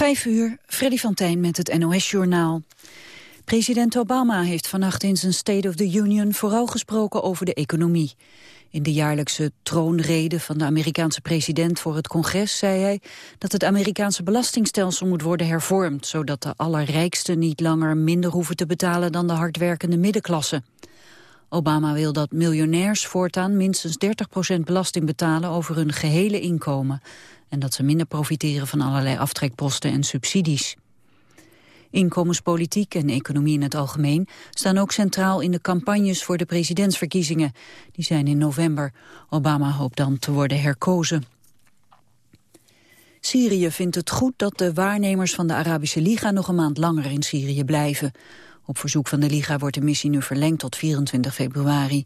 Vijf uur, Freddy van Tijn met het NOS-journaal. President Obama heeft vannacht in zijn State of the Union vooral gesproken over de economie. In de jaarlijkse troonrede van de Amerikaanse president voor het congres zei hij dat het Amerikaanse belastingstelsel moet worden hervormd, zodat de allerrijksten niet langer minder hoeven te betalen dan de hardwerkende middenklasse. Obama wil dat miljonairs voortaan minstens 30% belasting betalen over hun gehele inkomen en dat ze minder profiteren van allerlei aftrekposten en subsidies. Inkomenspolitiek en economie in het algemeen staan ook centraal in de campagnes voor de presidentsverkiezingen. Die zijn in november. Obama hoopt dan te worden herkozen. Syrië vindt het goed dat de waarnemers van de Arabische Liga nog een maand langer in Syrië blijven. Op verzoek van de Liga wordt de missie nu verlengd tot 24 februari.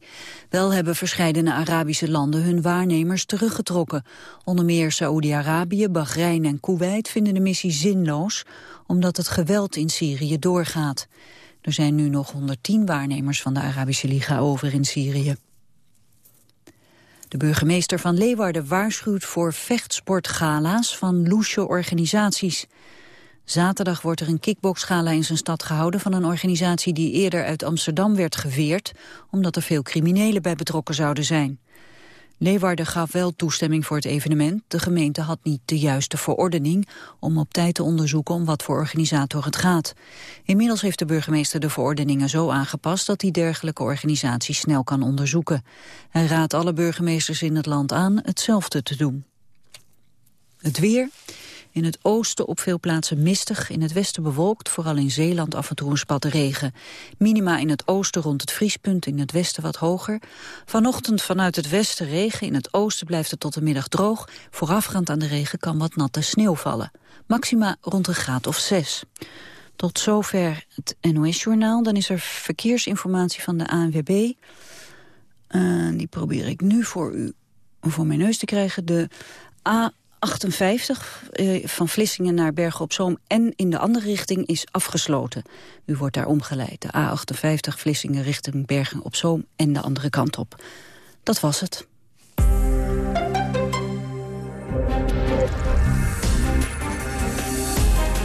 Wel hebben verscheidene Arabische landen hun waarnemers teruggetrokken. Onder meer Saoedi-Arabië, Bahrein en Kuwait vinden de missie zinloos... omdat het geweld in Syrië doorgaat. Er zijn nu nog 110 waarnemers van de Arabische Liga over in Syrië. De burgemeester van Leeuwarden waarschuwt voor vechtsportgala's van loesje organisaties. Zaterdag wordt er een kickboxgala in zijn stad gehouden van een organisatie die eerder uit Amsterdam werd geveerd, omdat er veel criminelen bij betrokken zouden zijn. Leeuwarden gaf wel toestemming voor het evenement. De gemeente had niet de juiste verordening om op tijd te onderzoeken om wat voor organisator het gaat. Inmiddels heeft de burgemeester de verordeningen zo aangepast dat hij dergelijke organisaties snel kan onderzoeken. Hij raadt alle burgemeesters in het land aan hetzelfde te doen. Het weer. In het oosten op veel plaatsen mistig, in het westen bewolkt, vooral in Zeeland af en toe een spat regen. Minima in het oosten rond het vriespunt, in het westen wat hoger. Vanochtend vanuit het westen regen, in het oosten blijft het tot de middag droog. Voorafgaand aan de regen kan wat natte sneeuw vallen. Maxima rond een graad of zes. Tot zover het NOS-journaal. Dan is er verkeersinformatie van de ANWB. Uh, die probeer ik nu voor u voor mijn neus te krijgen. De A 58 eh, van Vlissingen naar Bergen op Zoom en in de andere richting is afgesloten. U wordt daar omgeleid. De A58 Vlissingen richting Bergen op Zoom en de andere kant op. Dat was het.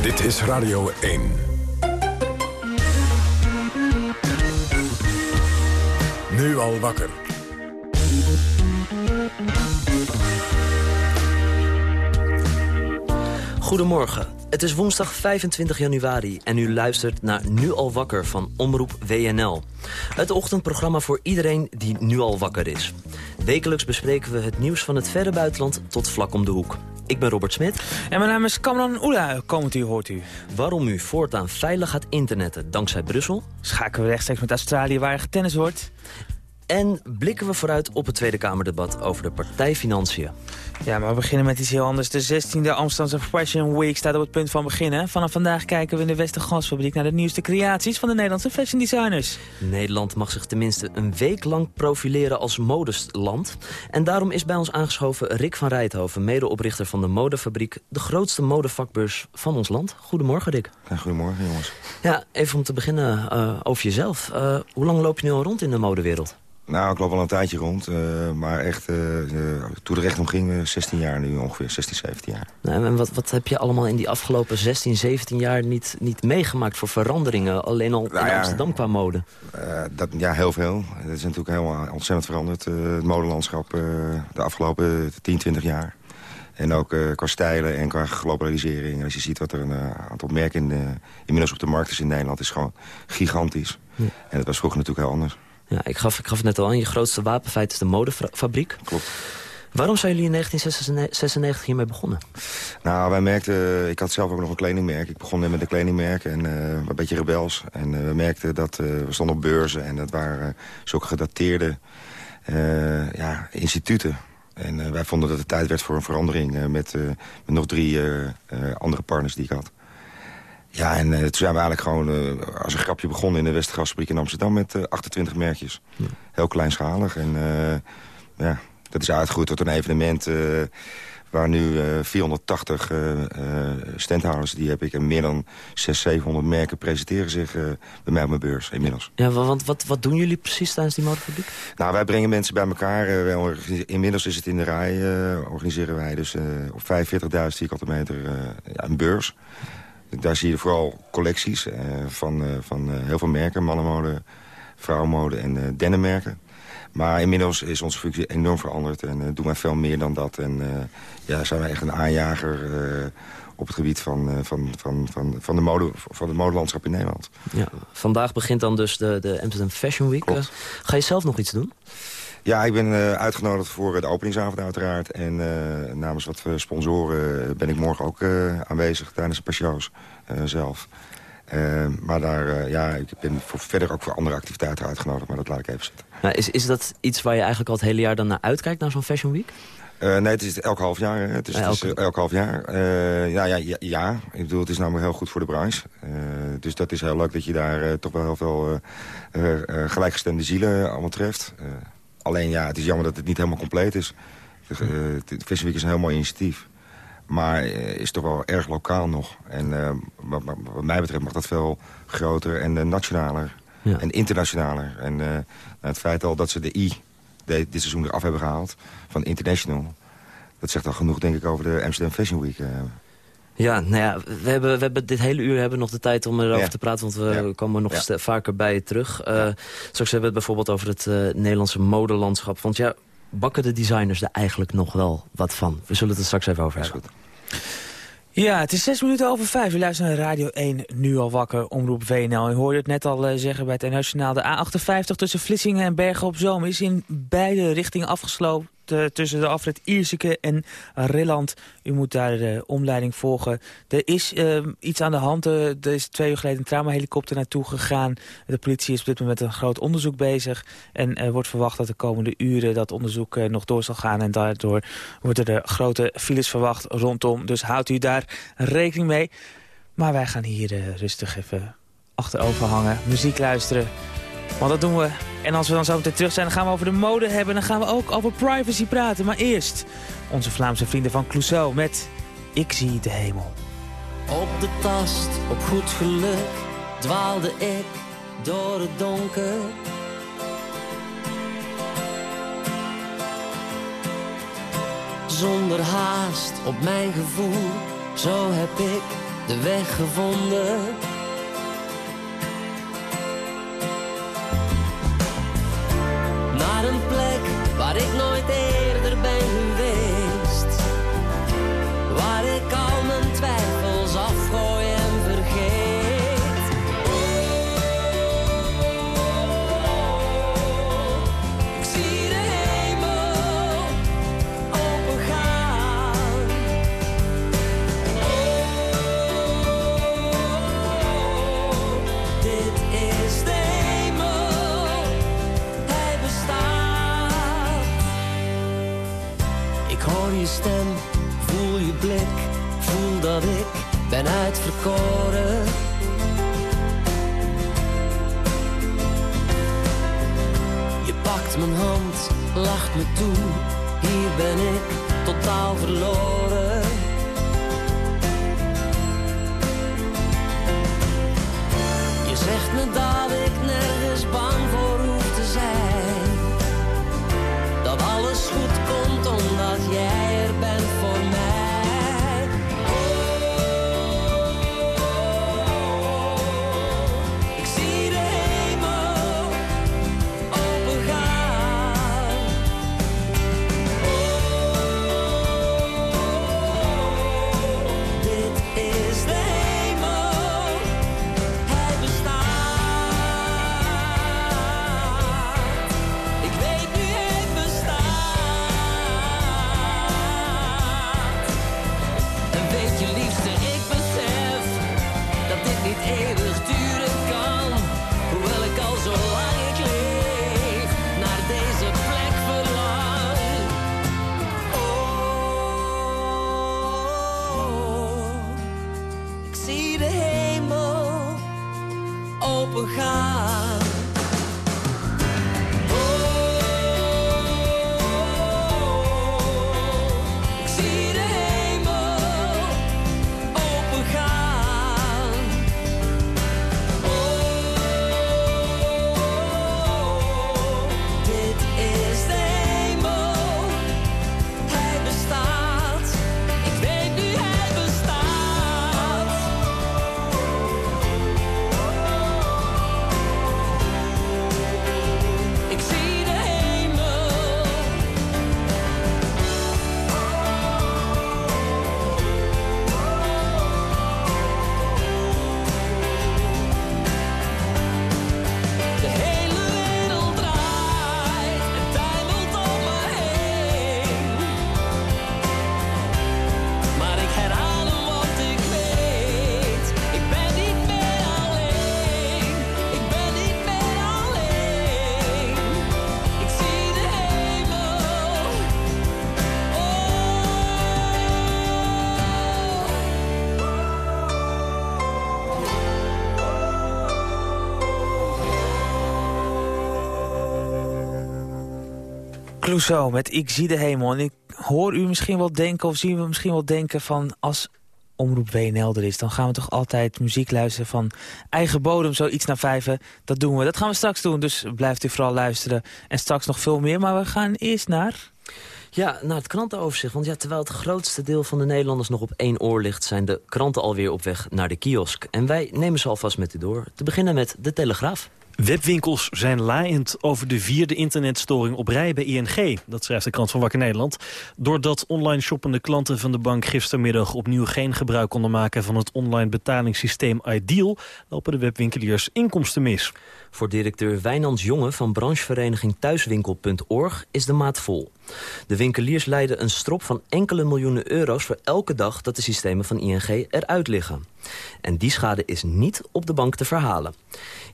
Dit is Radio 1. Nu al wakker. Goedemorgen. Het is woensdag 25 januari en u luistert naar Nu al wakker van Omroep WNL. Het ochtendprogramma voor iedereen die nu al wakker is. Wekelijks bespreken we het nieuws van het verre buitenland tot vlak om de hoek. Ik ben Robert Smit. En mijn naam is Kamran Oela, komend u hoort u. Waarom u voortaan veilig gaat internetten dankzij Brussel. Schakelen we rechtstreeks met Australië waar tennis wordt. En blikken we vooruit op het Tweede Kamerdebat over de partijfinanciën. Ja, maar we beginnen met iets heel anders. De 16e Amsterdamse Fashion Week staat op het punt van beginnen. Vanaf vandaag kijken we in de Westergasfabriek naar de nieuwste creaties van de Nederlandse fashion designers. Nederland mag zich tenminste een week lang profileren als modestland. En daarom is bij ons aangeschoven Rick van Rijthoven, medeoprichter van de modefabriek, de grootste modevakbeurs van ons land. Goedemorgen Rick. Ja, goedemorgen jongens. Ja, even om te beginnen uh, over jezelf. Uh, hoe lang loop je nu al rond in de modewereld? Nou, ik loop al een tijdje rond. Uh, maar echt, uh, uh, toen de recht om ging, 16 jaar nu ongeveer. 16, 17 jaar. Nou, en wat, wat heb je allemaal in die afgelopen 16, 17 jaar niet, niet meegemaakt voor veranderingen? Alleen al nou, in ja, Amsterdam qua mode. dat, ja, heel veel. Het is natuurlijk helemaal ontzettend veranderd. het modelandschap de afgelopen 10, 20 jaar. En ook qua stijlen en qua globalisering. Als je ziet wat er een aantal merken in, inmiddels op de markt is in Nederland... is gewoon gigantisch. Ja. En dat was vroeger natuurlijk heel anders. Ja, ik gaf, ik gaf het net al aan, je grootste wapenfeit is de modefabriek. Klopt. Waarom zijn jullie in 1996 hiermee begonnen? Nou, wij merkten... Ik had zelf ook nog een kledingmerk. Ik begon net met een kledingmerk en uh, een beetje rebels. En uh, we merkten dat... Uh, we stonden op beurzen en dat waren zulke gedateerde ja, instituten. En wij vonden dat het tijd werd voor een verandering... met, met nog drie andere partners die ik had. Ja, en uh, toen zijn we eigenlijk gewoon uh, als een grapje begonnen... in de Westergasfabriek in Amsterdam met uh, 28 merkjes. Heel kleinschalig. En ja, dat is uitgegroeid tot een evenement... Waar nu 480 standhouders, die heb ik. En meer dan 600, 700 merken presenteren zich bij mij op mijn beurs inmiddels. Ja, want wat, wat doen jullie precies tijdens die modefabriek? Nou, wij brengen mensen bij elkaar. inmiddels is het in de rij, organiseren wij dus op 45.000 vierkante meter ja, een beurs. Daar zie je vooral collecties van, van heel veel merken. Mannenmode, vrouwenmode en dennenmerken. Maar inmiddels is onze functie enorm veranderd en doen wij veel meer dan dat. En ja, zijn wij echt een aanjager op het gebied van, van, van, van, van, de mode, van het modelandschap in Nederland. Ja, vandaag begint dan dus de, de Amsterdam Fashion Week. ga je zelf nog iets doen? Ja, ik ben uitgenodigd voor de openingsavond uiteraard. En namens wat sponsoren ben ik morgen ook aanwezig tijdens de shows zelf. Maar daar, ja, ik ben voor, verder ook voor andere activiteiten uitgenodigd, maar dat laat ik even zitten. Nou, is, is dat iets waar je eigenlijk al het hele jaar dan naar uitkijkt, naar zo'n Fashion Week? Uh, nee, het is elk half jaar. Hè. Het is, elk... Het is elk half jaar. ja, ja, ja, ja, ik bedoel, het is namelijk heel goed voor de branche. dus dat is heel leuk dat je daar toch wel heel veel gelijkgestemde zielen allemaal treft. Alleen ja, het is jammer dat het niet helemaal compleet is. Fashion Week is een heel mooi initiatief. Maar uh, is toch wel erg lokaal nog. En uh, wat, wat, mij betreft mag dat veel groter en nationaler en internationaler. En nou, het feit al dat ze de I de, dit seizoen eraf hebben gehaald van International... dat zegt al genoeg, denk ik, over de Amsterdam Fashion Week. Ja, nou ja, we hebben, we hebben dit hele uur hebben nog de tijd om erover te praten... want we komen nog vaker bij je terug. Uh, straks hebben we het bijvoorbeeld over het Nederlandse modelandschap. Want ja, bakken de designers er eigenlijk nog wel wat van? We zullen het er straks even over hebben. Ja, het is zes minuten over vijf. U luistert naar Radio 1, nu al wakker, omroep VNL. U hoorde het net al uh, zeggen bij het Nationaal. De A58 tussen Vlissingen en Bergen op Zoom is in beide richtingen afgesloten tussen de afrit Ierseke en Rilland. U moet daar de omleiding volgen. Er is uh, iets aan de hand. Uh, er is twee uur geleden een traumahelikopter naartoe gegaan. De politie is op dit moment een groot onderzoek bezig. En wordt verwacht dat de komende uren dat onderzoek nog door zal gaan. En daardoor worden er grote files verwacht rondom. Dus houdt u daar rekening mee. Maar wij gaan hier rustig even achterover hangen. Muziek luisteren. Want dat doen we. En als we dan zo meteen terug zijn, dan gaan we over de mode hebben. Dan gaan we ook over privacy praten. Maar eerst onze Vlaamse vrienden van Clouseau met Ik zie de hemel. Op de tast, op goed geluk, dwaalde ik door het donker. Zonder haast op mijn gevoel, zo heb ik de weg gevonden. Ik nooit Je pakt mijn hand, lacht me toe, hier ben ik totaal verloren. Je zegt me dat ik nergens bang Clouseau met Ik zie de hemel. En ik hoor u misschien wel denken, of zien we misschien wel denken van... als Omroep WNL er is, dan gaan we toch altijd muziek luisteren van eigen bodem, zoiets naar vijven. Dat doen we. Dat gaan we straks doen, dus blijft u vooral luisteren. En straks nog veel meer, maar we gaan eerst naar... Ja, naar het krantenoverzicht. Want ja, terwijl het grootste deel van de Nederlanders nog op één oor ligt... zijn de kranten alweer op weg naar de kiosk. En wij nemen ze alvast met u door. Te beginnen met De Telegraaf. Webwinkels zijn laaiend over de vierde internetstoring op rij bij ING. Dat schrijft de krant van Wakker Nederland. Doordat online shoppende klanten van de bank gistermiddag opnieuw geen gebruik konden maken van het online betalingssysteem Ideal, lopen de webwinkeliers inkomsten mis. Voor directeur Wijnands Jonge van branchevereniging Thuiswinkel.org is de maat vol. De winkeliers leiden een strop van enkele miljoenen euro's voor elke dag dat de systemen van ING eruit liggen. En die schade is niet op de bank te verhalen.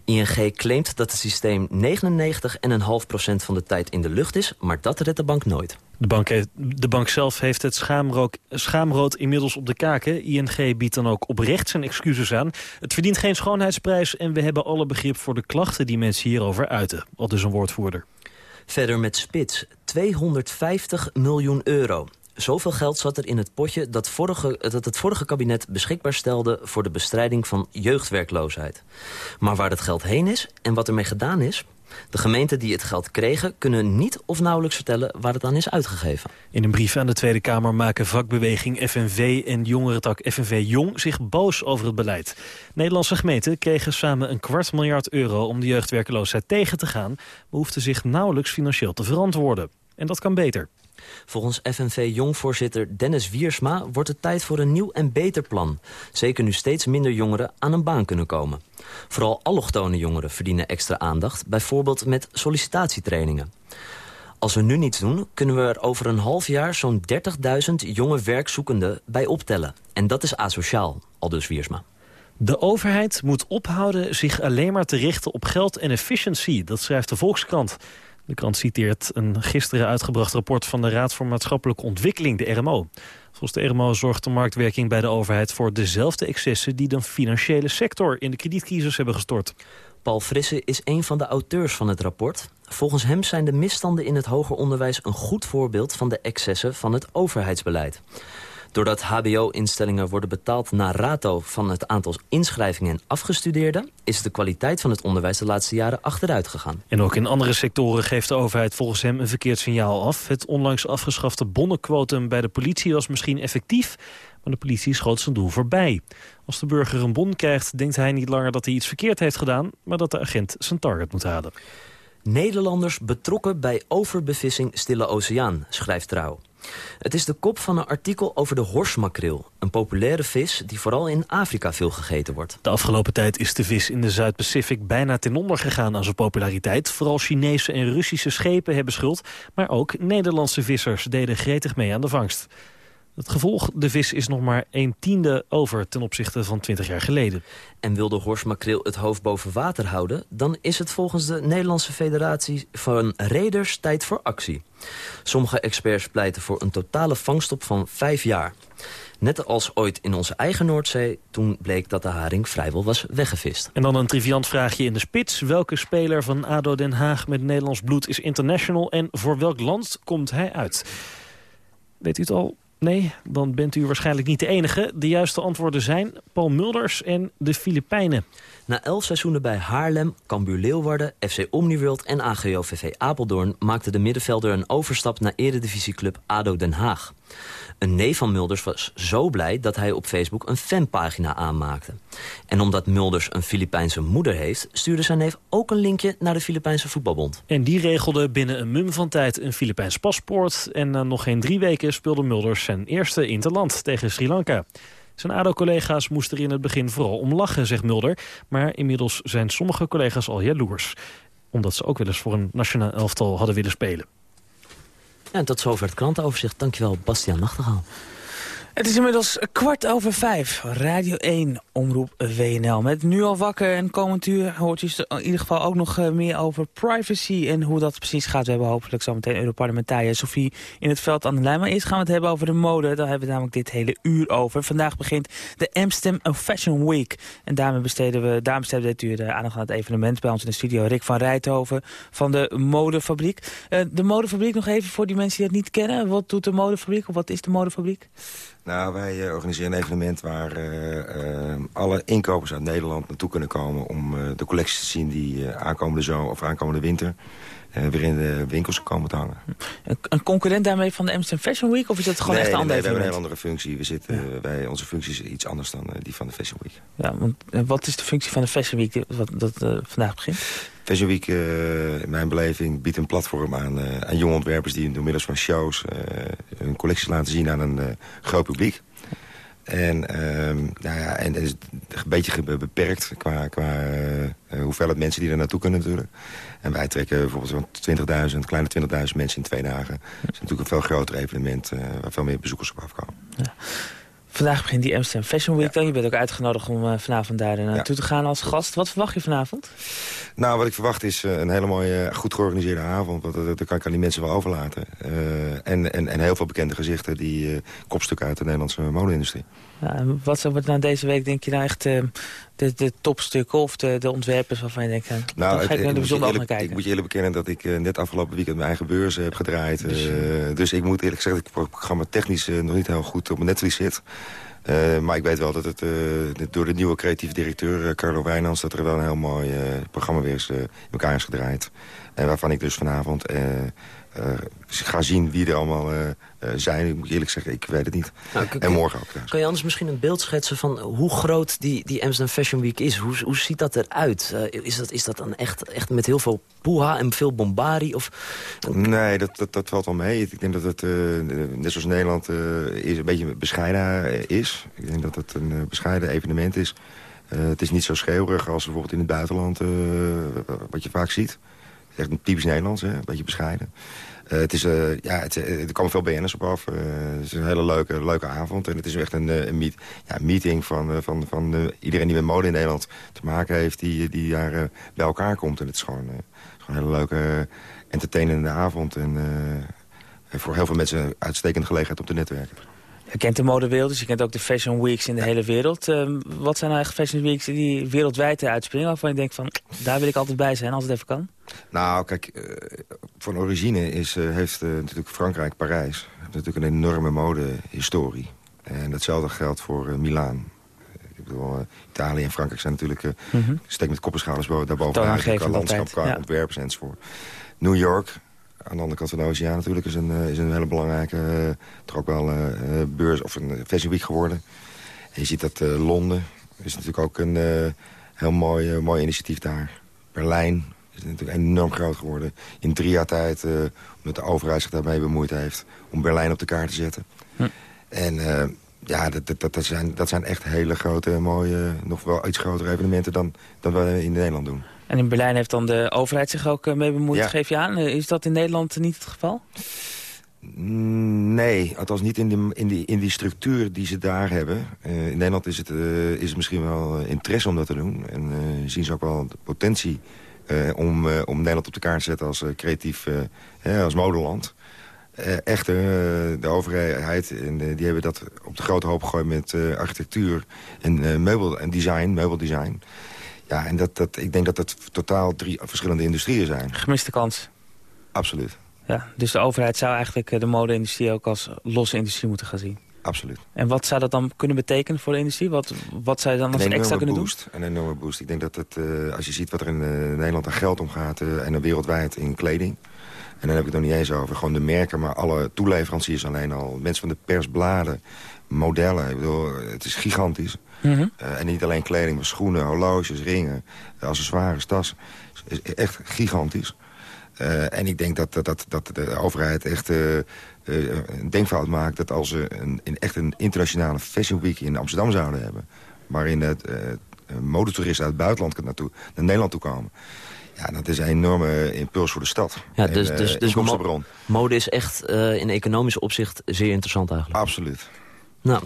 ING claimt dat het systeem 99,5% van de tijd in de lucht is, maar dat redt de bank nooit. De bank, de bank zelf heeft het schaamrood, inmiddels op de kaken. ING biedt dan ook oprecht zijn excuses aan. Het verdient geen schoonheidsprijs en we hebben alle begrip voor de klachten die mensen hierover uiten. Al dus een woordvoerder. Verder met Spits, 250 miljoen euro. Zoveel geld zat er in het potje dat, vorige, dat het vorige kabinet beschikbaar stelde... voor de bestrijding van jeugdwerkloosheid. Maar waar het geld heen is en wat ermee gedaan is... De gemeenten die het geld kregen kunnen niet of nauwelijks vertellen waar het aan is uitgegeven. In een brief aan de Tweede Kamer maken vakbeweging FNV en jongerentak FNV Jong zich boos over het beleid. Nederlandse gemeenten kregen samen een kwart miljard euro om de jeugdwerkeloosheid tegen te gaan, maar hoefden zich nauwelijks financieel te verantwoorden. En dat kan beter. Volgens FNV-jongvoorzitter Dennis Wiersma wordt het tijd voor een nieuw en beter plan. Zeker nu steeds minder jongeren aan een baan kunnen komen. Vooral allochtone jongeren verdienen extra aandacht, bijvoorbeeld met sollicitatietrainingen. Als we nu niets doen, kunnen we er over een half jaar zo'n 30.000 jonge werkzoekenden bij optellen. En dat is asociaal, aldus Wiersma. De overheid moet ophouden zich alleen maar te richten op geld en efficiëntie. Dat schrijft de Volkskrant. De krant citeert een gisteren uitgebracht rapport van de Raad voor Maatschappelijke Ontwikkeling, de RMO. Volgens de RMO zorgt de marktwerking bij de overheid voor dezelfde excessen die de financiële sector in de kredietcrisis hebben gestort. Paul Frisse is een van de auteurs van het rapport. Volgens hem zijn de misstanden in het hoger onderwijs een goed voorbeeld van de excessen van het overheidsbeleid. Doordat hbo-instellingen worden betaald naar rato van het aantal inschrijvingen en afgestudeerden... is de kwaliteit van het onderwijs de laatste jaren achteruit gegaan. En ook in andere sectoren geeft de overheid volgens hem een verkeerd signaal af. Het onlangs afgeschafte bonnenquotum bij de politie was misschien effectief... maar de politie schoot zijn doel voorbij. Als de burger een bon krijgt, denkt hij niet langer dat hij iets verkeerd heeft gedaan... maar dat de agent zijn target moet halen. Nederlanders betrokken bij overbevissing Stille Oceaan, schrijft Trouw. Het is de kop van een artikel over de horsmakreel. Een populaire vis die vooral in Afrika veel gegeten wordt. De afgelopen tijd is de vis in de Zuid-Pacific bijna ten onder gegaan aan zijn populariteit. Vooral Chinese en Russische schepen hebben schuld. Maar ook Nederlandse vissers deden gretig mee aan de vangst. Het gevolg, de vis is nog maar een tiende over ten opzichte van 20 jaar geleden. En wil de horsmakreel het hoofd boven water houden... dan is het volgens de Nederlandse Federatie van Reders tijd voor actie. Sommige experts pleiten voor een totale vangstop van vijf jaar. Net als ooit in onze eigen Noordzee, toen bleek dat de haring vrijwel was weggevist. En dan een triviant vraagje in de spits. Welke speler van ADO Den Haag met Nederlands bloed is international... en voor welk land komt hij uit? Weet u het al? Nee, dan bent u waarschijnlijk niet de enige. De juiste antwoorden zijn Paul Mulders en de Filipijnen. Na elf seizoenen bij Haarlem, Cambuur Leeuwarden, FC Omniworld en AGO-VV Apeldoorn... maakte de middenvelder een overstap naar eredivisieclub ADO Den Haag. Een neef van Mulders was zo blij dat hij op Facebook een fanpagina aanmaakte. En omdat Mulders een Filipijnse moeder heeft... stuurde zijn neef ook een linkje naar de Filipijnse voetbalbond. En die regelde binnen een mum van tijd een Filipijns paspoort... en na nog geen drie weken speelde Mulders zijn eerste interland tegen Sri Lanka. Zijn ADO-collega's moesten er in het begin vooral om lachen, zegt Mulder. Maar inmiddels zijn sommige collega's al jaloers. Omdat ze ook wel eens voor een nationaal elftal hadden willen spelen. En tot zover het krantenoverzicht. Dankjewel, Bastiaan Nachtegaal. Het is inmiddels kwart over vijf. Radio 1, Omroep WNL. Met Nu al wakker en komend uur hoort u in ieder geval ook nog eh, meer over privacy... en hoe dat precies gaat. We hebben hopelijk zo meteen Europarlementariër Sophie in het veld aan de lijn. Maar eerst gaan we het hebben over de mode. Daar hebben we namelijk dit hele uur over. Vandaag begint de Amsterdam Fashion Week. En daarmee besteden we, daarom besteden we dit uur de aandacht aan het evenement... bij ons in de studio Rick van Rijthoven van de Modefabriek. Uh, de Modefabriek nog even voor die mensen die dat niet kennen. Wat doet de Modefabriek of wat is de Modefabriek? Nou, wij uh, organiseren een evenement waar uh, uh, alle inkopers uit Nederland naartoe kunnen komen... om de collecties te zien die aankomende zomer of aankomende winter weer in de winkels komen te hangen. Een concurrent daarmee van de Amsterdam Fashion Week? Of is dat gewoon nee, echt een ander nee, we hebben een hele andere functie. We zitten, ja. wij, onze functie is iets anders dan die van de Fashion Week. Ja, want wat is de functie van de Fashion Week wat, dat vandaag begint? Fashion Week, uh, in mijn beleving, biedt een platform aan, uh, aan jonge ontwerpers... die door middels van shows uh, hun collecties laten zien aan een groot publiek. En, ehm, nou ja, en het is een beetje beperkt qua, qua hoeveelheid mensen die er naartoe kunnen natuurlijk. En wij trekken bijvoorbeeld zo'n 20.000, kleine 20.000 mensen in twee dagen. Dat is natuurlijk een veel groter evenement waar veel meer bezoekers op afkomen. Ja. Vandaag begint die Amsterdam Fashion Week ja. dan. Je bent ook uitgenodigd om uh, vanavond daar naartoe ja. te gaan als gast. Wat verwacht je vanavond? Nou, wat ik verwacht is uh, een hele mooie, goed georganiseerde avond. Want uh, dat kan ik aan die mensen wel overlaten. en, en, en heel veel bekende gezichten die kopstukken uit de Nederlandse mode-industrie. Ja, wat wordt nou deze week, denk je nou echt de, de topstukken of de, de ontwerpers waarvan je denkt... Nou, ga ik naar de bijzonder kijken. Ik moet je eerlijk bekennen dat ik net afgelopen weekend mijn eigen beurs heb gedraaid. Dus, dus ik moet eerlijk zeggen dat ik het programma technisch nog niet heel goed op mijn netvlies zit. Maar ik weet wel dat het door de nieuwe creatieve directeur Carlo Wijnands... dat er wel een heel mooi programma weer is, in elkaar is gedraaid. En waarvan ik dus vanavond ga zien wie er allemaal zijn. Ik moet eerlijk zeggen, ik weet het niet. Nou, en morgen ook. Trouwens. Kan je anders misschien een beeld schetsen van hoe groot die, die Amsterdam Fashion Week is? Hoe, hoe ziet dat eruit? is, dat, is dat dan echt, echt met heel veel poeha en veel bombardie? Of... Nee, dat, dat, dat valt wel mee. Ik denk dat het, net zoals Nederland, is een beetje bescheiden is. Ik denk dat het een bescheiden evenement is. Uh, het is niet zo schreeuwerig als bijvoorbeeld in het buitenland, uh, wat je vaak ziet. Echt een typisch Nederlands, hè? een beetje bescheiden. Uh, het is, ja, het, er komen veel BN'ers op af. het is een hele leuke, leuke avond. En het is echt een, een meet, ja, meeting van, van, van iedereen die met mode in Nederland te maken heeft... die, die daar bij elkaar komt. En het is gewoon, gewoon een hele leuke, entertainende avond. En voor heel veel mensen een uitstekende gelegenheid om te netwerken. Je kent de modewereld, dus je kent ook de fashion weeks in de hele wereld. Uh, wat zijn nou echt fashion weeks die wereldwijd uitspringen... waarvan je denkt van, daar wil ik altijd bij zijn als het even kan? Nou, kijk, uh, van origine is, uh, heeft natuurlijk Frankrijk, Parijs... heeft natuurlijk een enorme modehistorie. En datzelfde geldt voor Milaan. Ik bedoel, Italië en Frankrijk zijn natuurlijk mm -hmm. steek met koppenschalers daarboven. Landschap, qua ja. ontwerpers enzovoort. New York, aan de andere kant van de oceaan natuurlijk is een, uh, is een hele belangrijke, uh, toch ook wel uh, beurs of een fashion week geworden. En je ziet dat Londen is natuurlijk ook een heel mooi, mooi initiatief daar. Berlijn is natuurlijk enorm groot geworden. In drie jaar tijd, omdat de overheid zich daarmee bemoeid heeft, om Berlijn op de kaart te zetten. Hm. En ja, dat, dat, dat, zijn, dat zijn echt hele grote, mooie, nog wel iets grotere evenementen dan, dan we in Nederland doen. En in Berlijn heeft dan de overheid zich ook mee bemoeid, ja. geef je aan. Is dat in Nederland niet het geval? Nee, althans niet in die, in die, in die structuur die ze daar hebben. Uh, in Nederland is het, uh, is het misschien wel interesse om dat te doen. En uh, zien ze ook wel de potentie om, om Nederland op de kaart te zetten als creatief, als modeland. echter, de overheid, en, die hebben dat op de grote hoop gegooid met architectuur en meubel en design, meubeldesign. Ja, en dat, dat, ik denk dat dat totaal drie verschillende industrieën zijn. Gemiste kans. Absoluut. Ja, dus de overheid zou eigenlijk de mode-industrie ook als losse industrie moeten gaan zien. Absoluut. En wat zou dat dan kunnen betekenen voor de industrie? Wat, wat zou je dan als extra kunnen boost, doen? Een enorme boost. Ik denk dat het, uh, als je ziet wat er in uh, Nederland aan geld omgaat... Uh, en wereldwijd in kleding... en dan heb ik het nog niet eens over gewoon de merken... maar alle toeleveranciers alleen al. Mensen van de persbladen, modellen. Ik bedoel, het is gigantisch. Mm -hmm. uh, en niet alleen kleding, maar schoenen, horloges, ringen, accessoires, tassen. Echt gigantisch. Uh, en ik denk dat, dat, dat, dat de overheid echt uh, een denkfout maakt... dat als ze een, een, echt een internationale fashion week in Amsterdam zouden hebben... waarin het modetoeristen uit het buitenland naartoe, naar Nederland toe komen... Ja, dat is een enorme impuls voor de stad. Ja, dus, en, dus, dus mo mode is echt in economisch opzicht zeer interessant eigenlijk. Absoluut. Nou,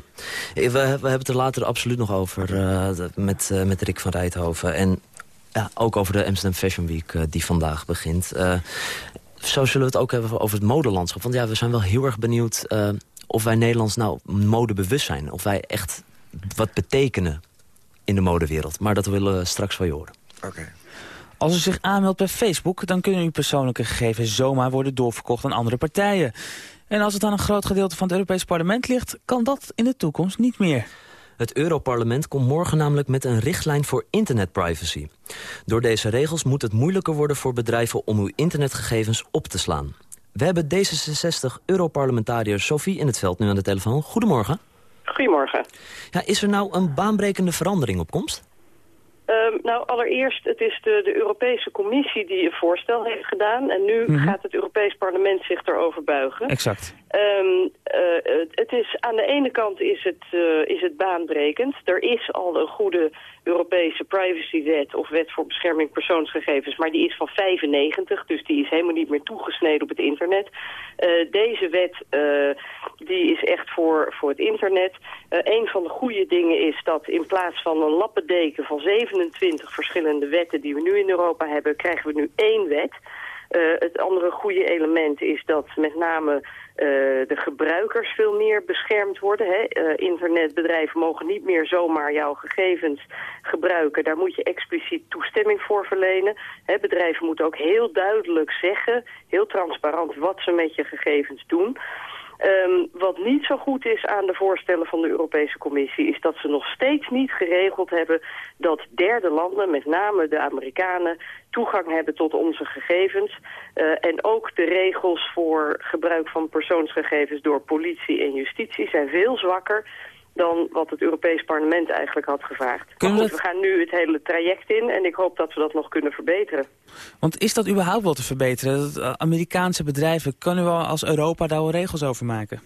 we, we hebben het er later absoluut nog over uh, met, uh, met Rick van Rijthoven. En ja, ook over de Amsterdam Fashion Week uh, die vandaag begint. zo zullen we het ook hebben over het modelandschap. Want ja, we zijn wel heel erg benieuwd of wij Nederlands nou modebewust zijn. Of wij echt wat betekenen in de modewereld. Maar dat willen we straks van je horen. Oké. Als u zich aanmeldt bij Facebook, dan kunnen uw persoonlijke gegevens zomaar worden doorverkocht aan andere partijen. En als het aan een groot gedeelte van het Europees Parlement ligt, kan dat in de toekomst niet meer. Het Europarlement komt morgen namelijk met een richtlijn voor internetprivacy. Door deze regels moet het moeilijker worden voor bedrijven om uw internetgegevens op te slaan. We hebben D66-Europarlementariër Sophie in het veld nu aan de telefoon. Goedemorgen. Goedemorgen. Ja, is er nou een baanbrekende verandering op komst? Um, nou, allereerst, het is de, de, Europese Commissie die een voorstel heeft gedaan. En nu Mhm. gaat het Europees Parlement zich erover buigen. Exact. Um, het is, aan de ene kant is het, uh, is het baanbrekend. Er is al een goede Europese privacywet of wet voor bescherming persoonsgegevens, maar die is van 95, dus die is helemaal niet meer toegesneden op het internet. Uh, deze wet die is echt voor, voor het internet. een van de goede dingen is dat in plaats van een lappendeken van 27 verschillende wetten die we nu in Europa hebben, krijgen we nu één wet. het andere goede element is dat met name de gebruikers veel meer beschermd worden. Hè? Uh, internetbedrijven mogen niet meer zomaar jouw gegevens gebruiken. Daar moet je expliciet toestemming voor verlenen. Hè? Bedrijven moeten ook heel duidelijk zeggen, heel transparant, wat ze met je gegevens doen. Um, wat niet zo goed is aan de voorstellen van de Europese Commissie... is dat ze nog steeds niet geregeld hebben dat derde landen, met name de Amerikanen... toegang hebben tot onze gegevens. Uh, en ook de regels voor gebruik van persoonsgegevens door politie en justitie zijn veel zwakker dan wat het Europees Parlement eigenlijk had gevraagd. Maar goed, we gaan nu het hele traject in en ik hoop dat we dat nog kunnen verbeteren. Want is dat überhaupt wel te verbeteren? Dat Amerikaanse bedrijven, kunnen we als Europa daar wel regels over maken?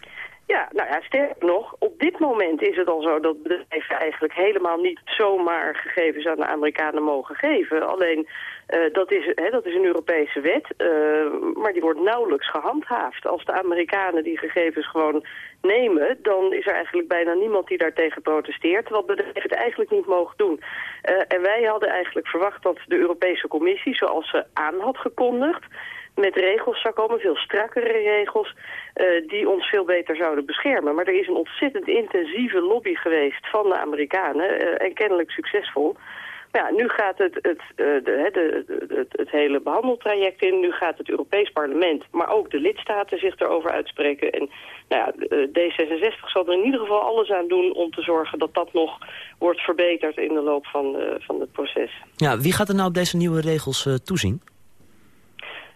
Ja, nou ja, sterker nog, op dit moment is het al zo dat bedrijven eigenlijk helemaal niet zomaar gegevens aan de Amerikanen mogen geven. Alleen, uh, dat, is, hè, dat is een Europese wet, uh, maar die wordt nauwelijks gehandhaafd. Als de Amerikanen die gegevens gewoon nemen, dan is er eigenlijk bijna niemand die daartegen protesteert, wat bedrijven het eigenlijk niet mogen doen. Uh, en wij hadden eigenlijk verwacht dat de Europese Commissie, zoals ze aan had gekondigd, met regels zou komen, veel strakkere regels, uh, die ons veel beter zouden beschermen. Maar er is een ontzettend intensieve lobby geweest van de Amerikanen uh, en kennelijk succesvol. Ja, nu gaat het, het, uh, de, de, het, het hele behandeltraject in. Nu gaat het Europees Parlement, maar ook de lidstaten zich erover uitspreken. En nou ja, D66 zal er in ieder geval alles aan doen om te zorgen dat dat nog wordt verbeterd in de loop van, van het proces. Ja, wie gaat er nou op deze nieuwe regels toezien?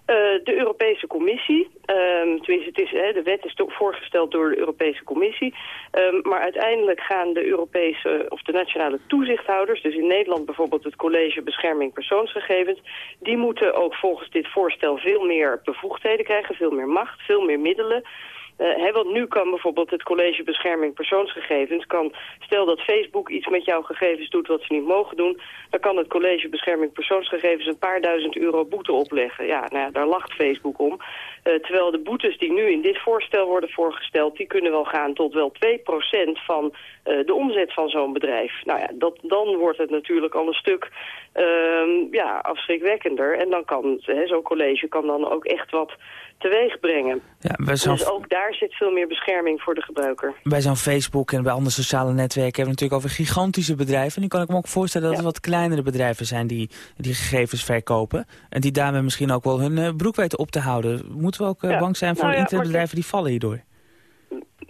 Uh, de Europese Commissie. Um, tenminste, het is, hè, de wet is voorgesteld door de Europese Commissie. Um, maar uiteindelijk gaan de Europese of de nationale toezichthouders... dus in Nederland bijvoorbeeld het College Bescherming Persoonsgegevens... die moeten ook volgens dit voorstel veel meer bevoegdheden krijgen, veel meer macht, veel meer middelen... Uh, hè, want nu kan bijvoorbeeld het College Bescherming Persoonsgegevens... kan, stel dat Facebook iets met jouw gegevens doet wat ze niet mogen doen... dan kan het College Bescherming Persoonsgegevens een paar duizend euro boete opleggen. Ja, nou ja, daar lacht Facebook om. Uh, terwijl de boetes die nu in dit voorstel worden voorgesteld... die kunnen wel gaan tot wel 2% van de omzet van zo'n bedrijf. Nou ja, dat, dan wordt het natuurlijk al een stuk ja, afschrikwekkender. En dan kan zo'n college kan dan ook echt wat teweeg brengen. Ja, dus ook daar zit veel meer bescherming voor de gebruiker. Bij zo'n Facebook en bij andere sociale netwerken hebben we natuurlijk over gigantische bedrijven. En nu kan ik me ook voorstellen dat ja. er wat kleinere bedrijven zijn die die gegevens verkopen. En die daarmee misschien ook wel hun uh, broek weten op te houden. Moeten we ook ja. bang zijn voor nou ja, internetbedrijven die vallen hierdoor?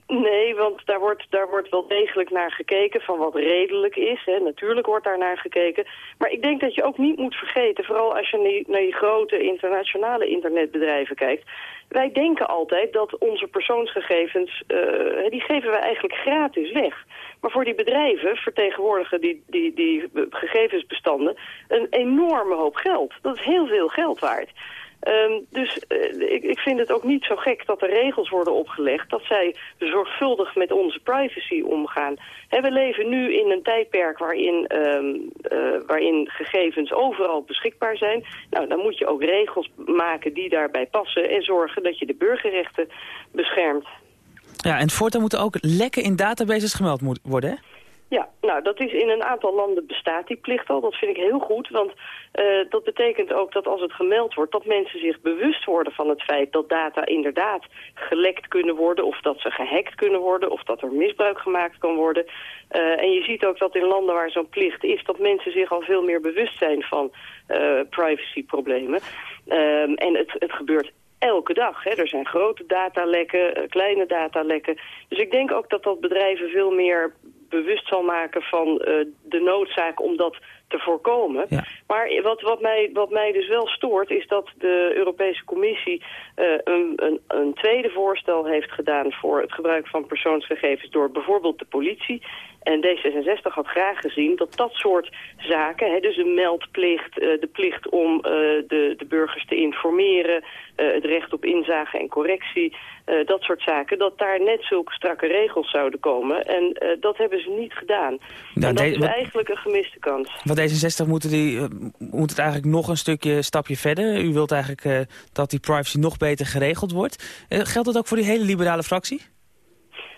Nee, want daar wordt, daar wordt wel degelijk naar gekeken van wat redelijk is. Hè. Natuurlijk wordt daar naar gekeken. Maar ik denk dat je ook niet moet vergeten, vooral als je naar die, grote internationale internetbedrijven kijkt. Wij denken altijd dat onze persoonsgegevens, uh, die geven wij eigenlijk gratis weg. Maar voor die bedrijven vertegenwoordigen die, die, die gegevensbestanden een enorme hoop geld. Dat is heel veel geld waard. Um, dus uh, ik, ik vind het ook niet zo gek dat er regels worden opgelegd... dat zij zorgvuldig met onze privacy omgaan. We leven nu in een tijdperk waarin, um, uh, waarin gegevens overal beschikbaar zijn. Nou, dan moet je ook regels maken die daarbij passen... en zorgen dat je de burgerrechten beschermt. Ja, en voortaan moeten ook lekken in databases gemeld worden, hè? Ja, nou dat is in een aantal landen bestaat die plicht al. Dat vind ik heel goed, want uh, dat betekent ook dat als het gemeld wordt... dat mensen zich bewust worden van het feit dat data inderdaad gelekt kunnen worden... of dat ze gehackt kunnen worden of dat er misbruik gemaakt kan worden. Uh, en je ziet ook dat in landen waar zo'n plicht is... dat mensen zich al veel meer bewust zijn van uh, privacyproblemen. Um, en het, het gebeurt elke dag. Hè. Er zijn grote datalekken, kleine datalekken. Dus ik denk ook dat dat bedrijven veel meer bewust zal maken van uh, de noodzaak om dat te voorkomen. Ja. Maar wat, wat, mij, wat mij dus wel stoort is dat de Europese Commissie uh, een, een, een tweede voorstel heeft gedaan voor het gebruik van persoonsgegevens door bijvoorbeeld de politie. En D66 had graag gezien dat dat soort zaken, hè, dus een meldplicht, uh, de plicht om uh, de, de burgers te informeren, uh, het recht op inzage en correctie, dat soort zaken, dat daar net zulke strakke regels zouden komen. En dat hebben ze niet gedaan. Nou, en dat is eigenlijk een gemiste kans. Wat D66 moeten die, eh, moet het eigenlijk nog een stukje stapje verder. U wilt eigenlijk eh, dat die privacy nog beter geregeld wordt. Eh, geldt dat ook voor die hele liberale fractie?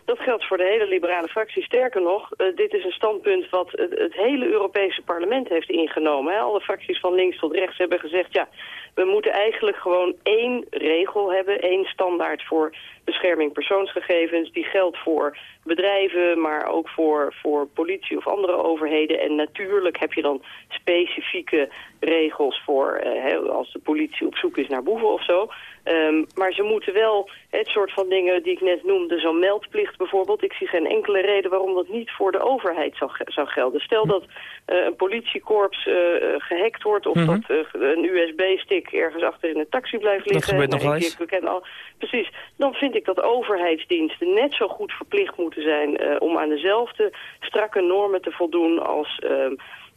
Dat geldt voor de hele liberale fractie. Sterker nog, uh, dit is een standpunt wat het, hele Europese parlement heeft ingenomen. Hè. Alle fracties van links tot rechts hebben gezegd... ja, we moeten eigenlijk gewoon één regel hebben, één standaard voor bescherming persoonsgegevens. Die geldt voor bedrijven, maar ook voor, voor politie of andere overheden. En natuurlijk heb je dan specifieke regels voor hè, als de politie op zoek is naar boeven of zo. Um, maar ze moeten wel het soort van dingen die ik net noemde, zo'n meldplicht bijvoorbeeld. Ik zie geen enkele reden waarom dat niet voor de overheid zou, zou gelden. Stel dat uh, een politiekorps uh, gehackt wordt of Mhm. dat uh, een USB-stick ergens achter in een taxi blijft Dat liggen. gebeurt nog wel eens. ik- al, precies. Dan vind ik dat overheidsdiensten net zo goed verplicht moeten zijn om aan dezelfde strakke normen te voldoen als, uh,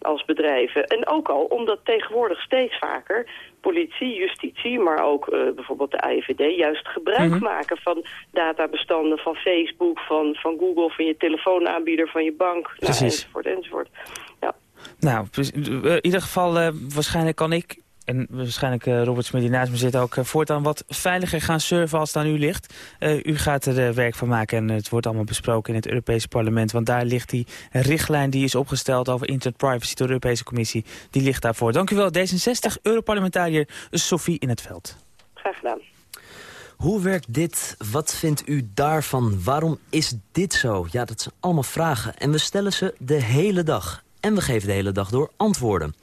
als bedrijven. En ook al omdat tegenwoordig steeds vaker politie, justitie, maar ook uh, bijvoorbeeld de AIVD juist gebruik Mhm. maken van databestanden van Facebook, van, van Google, van je telefoonaanbieder, van je bank, nou, enzovoort, enzovoort. Ja. Nou, precies. Eh, in ieder geval, eh, waarschijnlijk kan ik... En waarschijnlijk uh, Robert Smit die naast me zit ook uh, voortaan wat veiliger gaan surfen als het aan u ligt. Uh, u gaat er uh, werk van maken en het wordt allemaal besproken in het Europese parlement. Want daar ligt die richtlijn die is opgesteld over internetprivacy door de Europese Commissie. Die ligt daarvoor. Dank u wel, D66 Europarlementariër Sophie in het veld. Graag gedaan. Hoe werkt dit? Wat vindt u daarvan? Waarom is dit zo? Ja, dat zijn allemaal vragen. En we stellen ze de hele dag. En we geven de hele dag door antwoorden.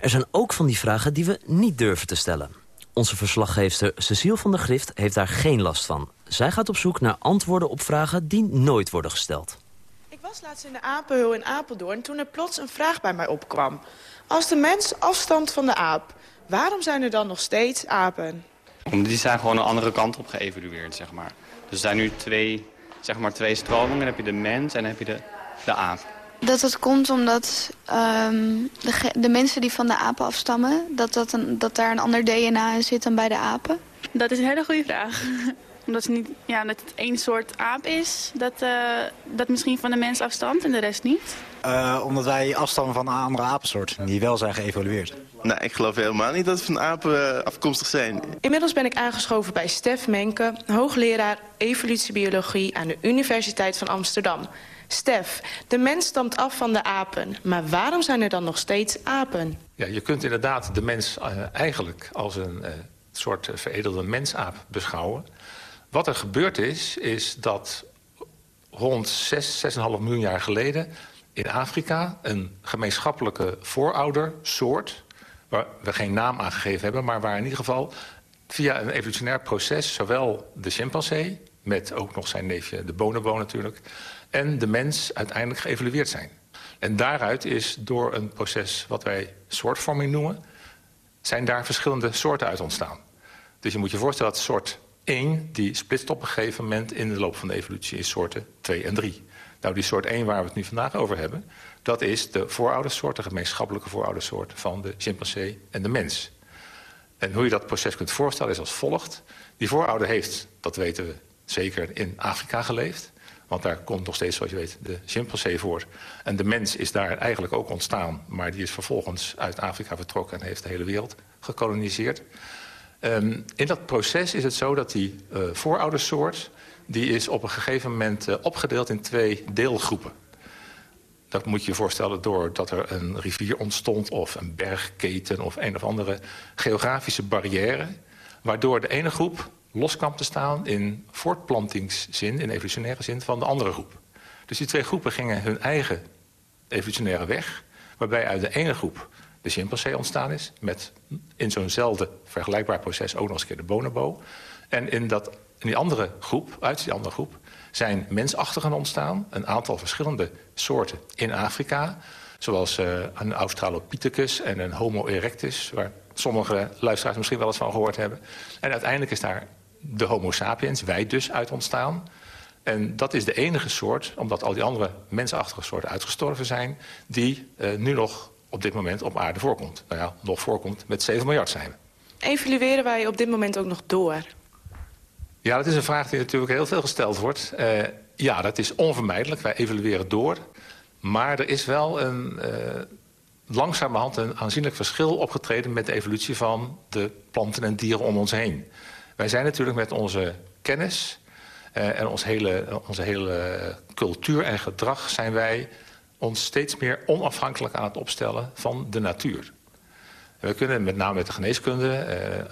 Er zijn ook van die vragen die we niet durven te stellen. Onze verslaggeefster Cecile van der Grift heeft daar geen last van. Zij gaat op zoek naar antwoorden op vragen die nooit worden gesteld. Ik was laatst in de apenhul in Apeldoorn toen er plots een vraag bij mij opkwam. Als de mens afstand van de aap, waarom zijn er dan nog steeds apen? Omdat die zijn gewoon een andere kant op geëvalueerd, zeg maar. Dus er zijn nu twee, zeg maar, twee stromingen. Dan heb je de mens en dan heb je de, de aap. Dat dat komt omdat um, de, de mensen die van de apen afstammen... Dat, dat, een, dat daar een ander DNA in zit dan bij de apen? Dat is een hele goede vraag. Omdat het, niet, ja, dat het één soort aap is, dat, uh, dat misschien van de mens afstamt en de rest niet. Uh, omdat wij afstammen van een andere apensoort, die wel zijn geëvolueerd. Nou, ik geloof helemaal niet dat we van apen uh, afkomstig zijn. Inmiddels ben ik aangeschoven bij Stef Menke, hoogleraar evolutiebiologie aan de Universiteit van Amsterdam. Stef, de mens stamt af van de apen, maar waarom zijn er dan nog steeds apen? Ja, je kunt inderdaad de mens uh, eigenlijk als een uh, soort veredelde mensaap beschouwen. Wat er gebeurd is, is dat rond 6, 6,5 miljoen jaar geleden in Afrika een gemeenschappelijke vooroudersoort, waar we geen naam aan gegeven hebben, maar waar in ieder geval via een evolutionair proces zowel de chimpansee, met ook nog zijn neefje de bonobo natuurlijk, en de mens uiteindelijk geëvolueerd zijn. En daaruit is door een proces wat wij soortvorming noemen, zijn daar verschillende soorten uit ontstaan. Dus je moet je voorstellen dat soort 1, die splitst op een gegeven moment in de loop van de evolutie in soorten 2 en 3. Nou, die soort 1 waar we het nu vandaag over hebben, dat is de vooroudersoort, de gemeenschappelijke vooroudersoort van de chimpansee en de mens. En hoe je dat proces kunt voorstellen is als volgt. Die voorouder heeft, dat weten we zeker, in Afrika geleefd. Want daar komt nog steeds, zoals je weet, de chimpansee voor. En de mens is daar eigenlijk ook ontstaan. Maar die is vervolgens uit Afrika vertrokken en heeft de hele wereld gekoloniseerd. Um, in dat proces is het zo dat die uh, vooroudersoort die is op een gegeven moment eh, opgedeeld in twee deelgroepen. Dat moet je je voorstellen doordat er een rivier ontstond... of een bergketen of een of andere geografische barrière... waardoor de ene groep los kwam te staan in voortplantingszin... in evolutionaire zin van de andere groep. Dus die twee groepen gingen hun eigen evolutionaire weg... waarbij uit de ene groep de chimpansee ontstaan is... met in zo'nzelfde vergelijkbaar proces ook nog eens een keer de bonobo. En in, dat, in die andere groep, uit die andere groep zijn mensachtigen ontstaan. Een aantal verschillende soorten in Afrika. Zoals uh, een Australopithecus en een Homo erectus... waar sommige luisteraars misschien wel eens van gehoord hebben. En uiteindelijk is daar de Homo sapiens, wij dus, uit ontstaan. En dat is de enige soort, omdat al die andere mensachtige soorten uitgestorven zijn... die uh, nu nog op dit moment op aarde voorkomt. Nou ja, nog voorkomt, met 7 miljard zijn we. Evalueren wij op dit moment ook nog door? Ja, dat is een vraag die natuurlijk heel veel gesteld wordt. Uh, ja, dat is onvermijdelijk. Wij evalueren door. Maar er is wel een, uh, langzamerhand een aanzienlijk verschil opgetreden... met de evolutie van de planten en dieren om ons heen. Wij zijn natuurlijk met onze kennis uh, en ons hele, onze hele cultuur en gedrag... zijn wij ons steeds meer onafhankelijk aan het opstellen van de natuur. We kunnen met name met de geneeskunde,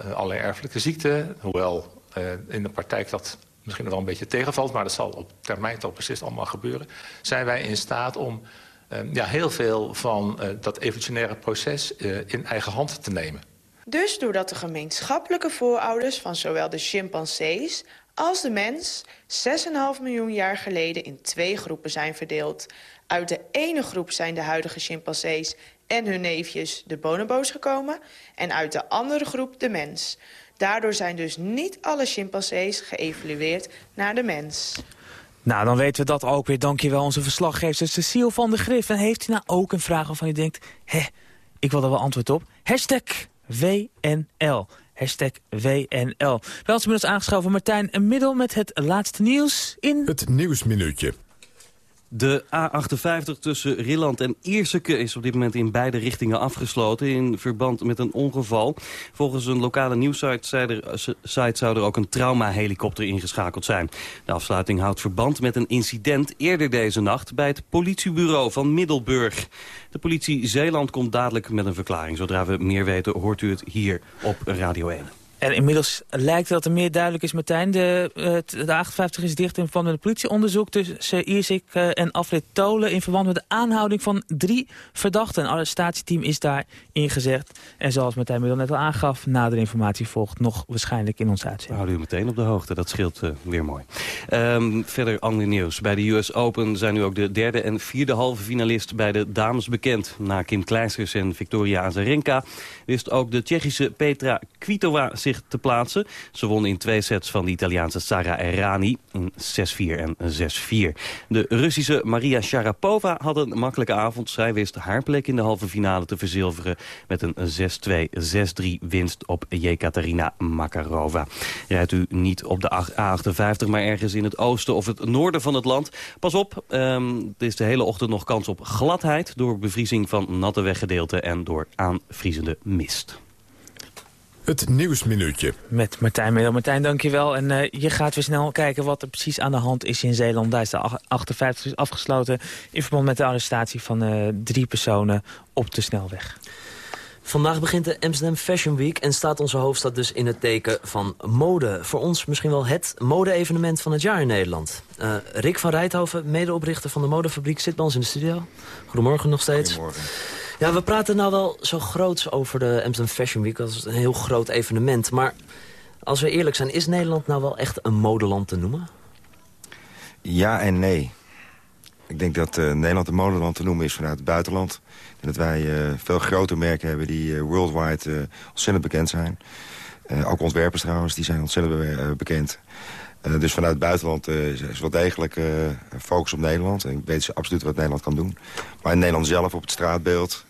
uh, allerlei erfelijke ziekten... hoewel uh, in de praktijk dat misschien wel een beetje tegenvalt... maar dat zal op termijn toch precies allemaal gebeuren... zijn wij in staat om ja, heel veel van dat evolutionaire proces in eigen hand te nemen. Dus doordat de gemeenschappelijke voorouders van zowel de chimpansees als de mens 6,5 miljoen jaar geleden in twee groepen zijn verdeeld. Uit de ene groep zijn de huidige chimpansees en hun neefjes de bonobo's gekomen... en uit de andere groep de mens. Daardoor zijn dus niet alle chimpansees geëvalueerd naar de mens. Nou, dan weten we dat ook weer. Dankjewel onze verslaggever Cecile van de Grif. En heeft u nou ook een vraag waarvan u denkt... hé, ik wil er wel antwoord op? Hashtag WNL. Hashtag WNL. Wel inmiddels aangeschoven Martijn een Middel met het laatste nieuws in... Het Nieuwsminuutje. De A58 tussen Rilland en Ierseke is op dit moment in beide richtingen afgesloten... in verband met een ongeval. Volgens een lokale nieuwssite zou er ook een traumahelikopter ingeschakeld zijn. De afsluiting houdt verband met een incident eerder deze nacht... bij het politiebureau van Middelburg. De politie Zeeland komt dadelijk met een verklaring. Zodra we meer weten hoort u het hier op Radio 1. En inmiddels lijkt dat er meer duidelijk is, Martijn. De, de 58 is dicht in verband met het politieonderzoek tussen Iersik en Afrit Tolen... in verband met de aanhouding van drie verdachten. Een arrestatieteam is daar ingezet. En zoals Martijn Middel net al aangaf, nader informatie volgt nog waarschijnlijk in ons uitzending. Houden u meteen op de hoogte, dat scheelt uh, weer mooi. Um, verder ander nieuws. Bij de US Open zijn nu ook de derde en vierde halve finalist bij de dames bekend. Na Kim Kleisters en Victoria Azarenka wist ook de Tsjechische Petra Kvitova zich te plaatsen. Ze won in twee sets van de Italiaanse Sara Errani in 6-4 en 6-4. De Russische Maria Sharapova had een makkelijke avond. Zij wist haar plek in de halve finale te verzilveren met een 6-2, 6-3 winst op Jekaterina Makarova. Rijdt u niet op de A58, maar ergens in het oosten of het noorden van het land. Pas op, um, er is de hele ochtend nog kans op gladheid door bevriezing van natte weggedeelten en door aanvriezende mist. Het Nieuwsminuutje. Met Martijn Middel. Martijn, dankjewel. En uh, je gaat weer snel kijken wat er precies aan de hand is in Zeeland. Daar is de 58 is afgesloten in verband met de arrestatie van uh, drie personen op de snelweg. Vandaag begint de Amsterdam Fashion Week en staat onze hoofdstad dus in het teken van mode. Voor ons misschien wel het mode-evenement van het jaar in Nederland. Uh, Rick van Rijthoven, medeoprichter van de modefabriek, zit bij ons in de studio. Goedemorgen nog steeds. Goedemorgen. Ja, we praten nou wel zo groots over de Amsterdam Fashion Week. Dat is een heel groot evenement. Maar als we eerlijk zijn, is Nederland nou wel echt een modeland te noemen? Ja en nee. Ik denk dat uh, Nederland een modeland te noemen is vanuit het buitenland. En dat wij uh, veel grote merken hebben die uh, worldwide ontzettend bekend zijn. ook ontwerpers trouwens, die zijn ontzettend bekend. Uh, dus vanuit het buitenland uh, is wel degelijk uh, focus op Nederland. En weten ze absoluut wat Nederland kan doen. Maar in Nederland zelf, op het straatbeeld,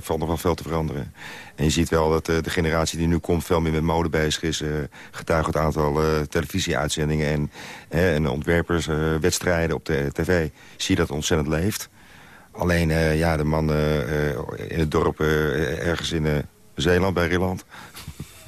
valt nog wel veel te veranderen. En je ziet wel dat de generatie die nu komt veel meer met mode bezig is. getuigt het aantal televisieuitzendingen en, en ontwerperswedstrijden op de tv. Zie je dat ontzettend leeft. Alleen, ja, de man in het dorp ergens in Zeeland, bij Rilland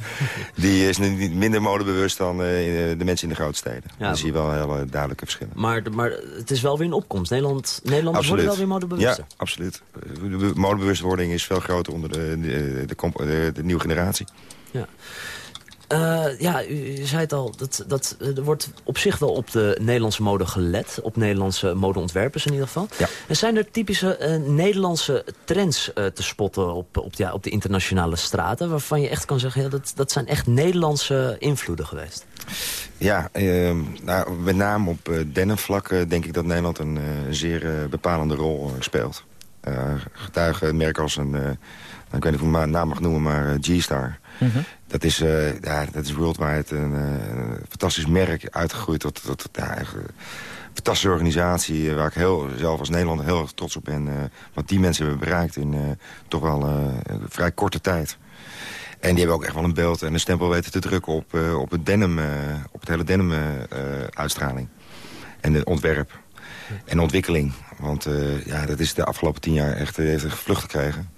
die is niet minder modebewust dan eh, in- de mensen in de grote steden. Ja, Dan zie je wel hele duidelijke verschillen. Maar, de- maar het is wel weer een opkomst. Nederland, Nederlanders worden wel weer modebewuster. Ja, absoluut. De be- modebewustwording is veel groter onder de, de, de, de- de nieuwe generatie. Ja. Eh, ja, u, u zei het al, dat, dat, eh, er wordt op zich wel op de Nederlandse mode gelet. Op Nederlandse modeontwerpers in ieder geval. Ja. En zijn er typische eh, Nederlandse trends eh, te spotten op, op, ja, op de internationale straten... waarvan je echt kan zeggen, ja, dat, dat zijn echt Nederlandse invloeden geweest? Ja, eh, nou, met name op uh, dennenvlak denk ik dat Nederland een eh, zeer bepalende rol speelt. Eh getuigen merken als een, nou, ik weet niet of ik mijn naam mag noemen, maar eh, G-Star. Dat is, eh, ja, dat is worldwide een eh, fantastisch merk uitgegroeid tot, tot, tot ja, echt, eh, een fantastische organisatie... eh, waar ik heel, zelf als Nederlander heel erg trots op ben... eh, wat die mensen hebben bereikt in eh, toch wel eh, een vrij korte tijd. En die hebben ook echt wel een beeld en een stempel weten te drukken op, eh, op, het, denim, eh, op het hele denim eh, eh, uitstraling. En de ontwerp. En ontwikkeling. Want eh, ja, dat is de afgelopen tien jaar echt eh, heeft een vlucht gekregen.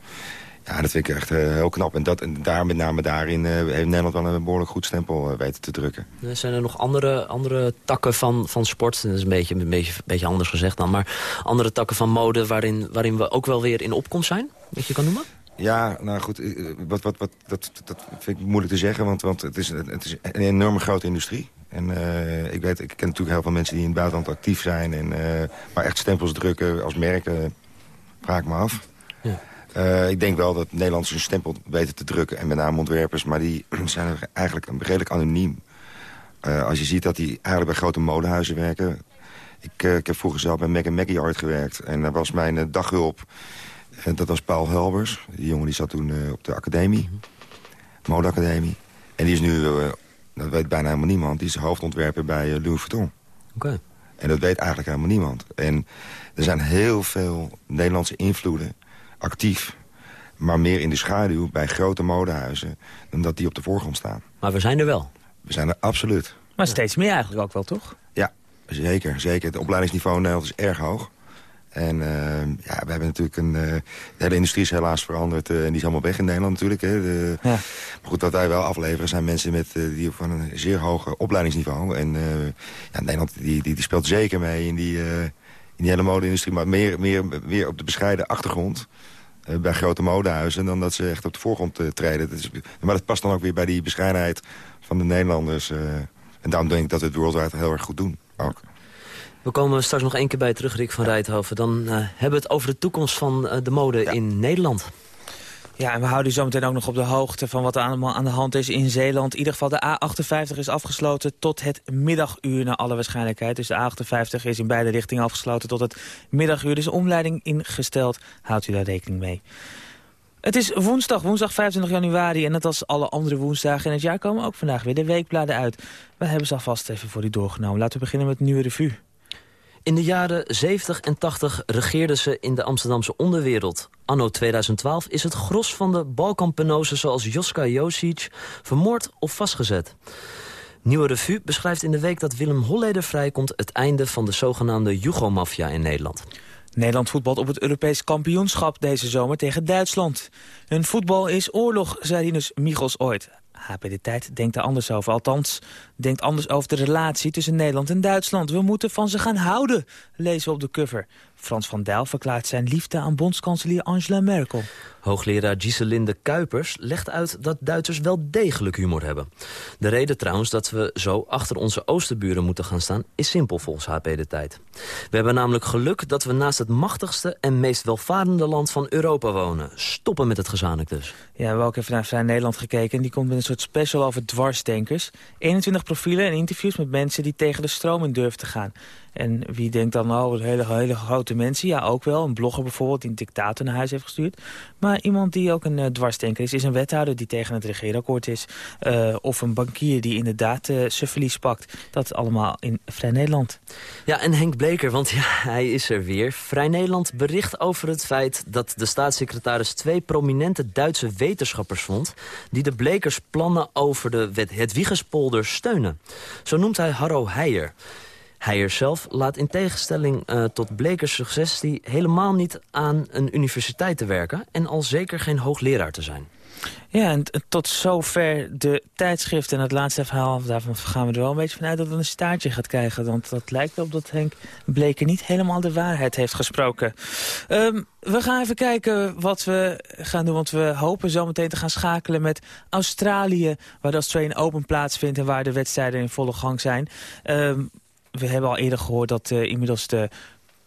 Ja, dat vind ik echt eh, heel knap. En, dat, en daar, met name daarin eh, heeft Nederland wel een behoorlijk goed stempel eh, weten te drukken. Zijn er nog andere, andere takken van, van sport? Dat is een beetje, een, beetje, een beetje anders gezegd dan. Maar andere takken van mode waarin, waarin we ook wel weer in opkomst zijn? Wat je kan noemen? Ja, nou goed, wat, wat, wat, dat, dat vind ik moeilijk te zeggen, want, want het, is, het is een enorme grote industrie. En ik, weet, ik ken natuurlijk heel veel mensen die in het buitenland actief zijn... En, maar echt stempels drukken als merken, vraag ik me af. Ja. Eh, ik denk wel dat Nederlanders een stempel weten te drukken, en met name ontwerpers... maar die zijn eigenlijk redelijk anoniem. Eh, als je ziet dat die eigenlijk bij grote modehuizen werken... Ik, eh, ik heb vroeger zelf bij Mac Mackie Art gewerkt. En daar was mijn daghulp. En dat was Paul Helbers. Die jongen die zat toen op de academie. Modeacademie. En die is nu, dat weet bijna helemaal niemand... die is hoofdontwerper bij Louis Vuitton. Oké. En dat weet eigenlijk helemaal niemand. En er zijn heel veel Nederlandse invloeden actief... maar meer in de schaduw bij grote modehuizen... dan dat die op de voorgrond staan. Maar we zijn er wel. We zijn er absoluut. Maar steeds meer eigenlijk ook wel, toch? Ja, zeker. zeker. Het opleidingsniveau in Nederland is erg hoog. En eh, ja, we hebben natuurlijk een... eh, de hele industrie is helaas veranderd. eh, en die is allemaal weg in Nederland natuurlijk. Hè. De, Ja. Maar goed, wat wij wel afleveren zijn mensen met, die van een zeer hoog opleidingsniveau. En eh, ja, Nederland die, die, die speelt zeker mee in die, eh, in die hele mode-industrie. Maar meer, meer, meer op de bescheiden achtergrond. eh, bij grote modehuizen. Dan dat ze echt op de voorgrond eh, treden. Dat is, maar dat past dan ook weer bij die bescheidenheid van de Nederlanders. eh. en daarom denk ik dat we het worldwide heel erg goed doen. Ook. We komen straks nog één keer bij terug, Rick van Rijthoven. Dan hebben we het over de toekomst van de mode in Nederland. Ja, en we houden u zometeen ook nog op de hoogte van wat er allemaal aan de hand is in Zeeland. In ieder geval de A58 is afgesloten tot het middaguur naar alle waarschijnlijkheid. Dus de A58 is in beide richtingen afgesloten tot het middaguur. Dus omleiding ingesteld. Houdt u daar rekening mee. Het is woensdag, woensdag 25 januari. En net als alle andere woensdagen in het jaar komen ook vandaag weer de weekbladen uit. We hebben ze alvast even voor u doorgenomen. Laten we beginnen met nieuwe revue. In de jaren 70 en 80 regeerden ze in de Amsterdamse onderwereld. Anno 2012 is het gros van de Balkanpenozen zoals Joska Josic vermoord of vastgezet. Nieuwe Revue beschrijft in de week dat Willem Holleder vrijkomt... het einde van de zogenaamde Jugo-maffia in Nederland. Nederland voetbalt op het Europees kampioenschap deze zomer tegen Duitsland. Hun voetbal is oorlog, zei Rinus Michels ooit. HP De Tijd denkt er anders over. Althans, denkt anders over de relatie tussen Nederland en Duitsland. We moeten van ze gaan houden, lezen we op de cover. Frans van Dijl verklaart zijn liefde aan bondskanselier Angela Merkel. Hoogleraar Giselinde Kuipers legt uit dat Duitsers wel degelijk humor hebben. De reden trouwens dat we zo achter onze oosterburen moeten gaan staan... is simpel volgens HP De Tijd. We hebben namelijk geluk dat we naast het machtigste... en meest welvarende land van Europa wonen. Stoppen met het gezanik dus. Ja, we hebben ook even naar Vrij Nederland gekeken. En die komt met een soort special over dwarsdenkers. 21 profielen en interviews met mensen die tegen de stroom in durven te gaan. En wie denkt dan, oh, hele, hele grote mensen? Ja, ook wel. Een blogger bijvoorbeeld die een dictator naar huis heeft gestuurd. Maar iemand die ook een uh, dwarsdenker is, is een wethouder die tegen het regeerakkoord is. Uh, of een bankier die inderdaad uh, zijn verlies pakt. Dat allemaal in Vrij Nederland. Ja, en Henk Bleker, want ja, hij is er weer. Vrij Nederland bericht over het feit dat de staatssecretaris... twee prominente Duitse wetenschappers vond... die de Blekers plannen over de Hedwiegespolder steunen. Zo noemt hij Harro Heijer. Heijer zelf laat in tegenstelling uh, tot Blekers suggestie... helemaal niet aan een universiteit te werken... en al zeker geen hoogleraar te zijn. Ja, en tot zover de tijdschrift en het laatste verhaal. Daarvan gaan we er wel een beetje vanuit dat het een staartje gaat krijgen. Want dat lijkt op dat Henk Bleker niet helemaal de waarheid heeft gesproken. Ehm, we gaan even kijken wat we gaan doen. Want we hopen zo meteen te gaan schakelen met Australië... waar de Australian Open plaatsvindt en waar de wedstrijden in volle gang zijn. Ehm, we hebben al eerder gehoord dat eh, inmiddels de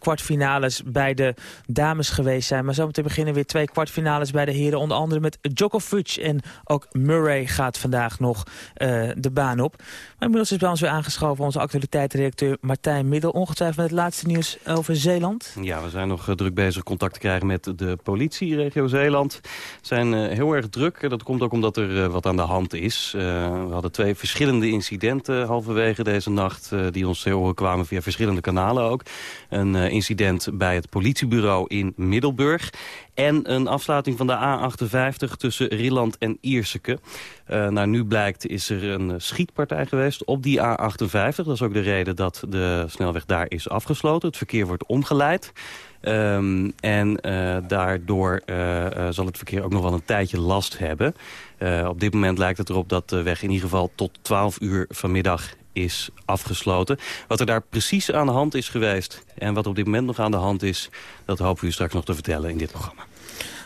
kwartfinales bij de dames geweest zijn. Maar zometeen beginnen weer twee kwartfinales bij de heren. Onder andere met Djokovic en ook Murray gaat vandaag nog eh, de baan op. Maar inmiddels is bij ons weer aangeschoven onze actualiteitsredacteur Martijn Middel. Ongetwijfeld met het laatste nieuws over Zeeland. Ja, we zijn nog eh, druk bezig contact te krijgen met de politie regio Zeeland. Zijn eh, heel erg druk. Dat komt ook omdat er wat aan de hand is. We hadden twee verschillende incidenten halverwege deze nacht... die ons horen kwamen via verschillende kanalen ook. Een incident bij het politiebureau in Middelburg... en een afsluiting van de A58 tussen Rieland en Ierseke. Nou, nu blijkt is er een eh, schietpartij geweest op die A58. Dat is ook de reden dat de snelweg daar is afgesloten. Het verkeer wordt omgeleid. Ehm, en eh, daardoor zal het verkeer ook nog wel een tijdje last hebben. Op dit moment lijkt het erop dat de weg in ieder geval tot 12 uur vanmiddag is afgesloten. Wat er daar precies aan de hand is geweest en wat op dit moment nog aan de hand is... dat hopen we u straks nog te vertellen in dit programma.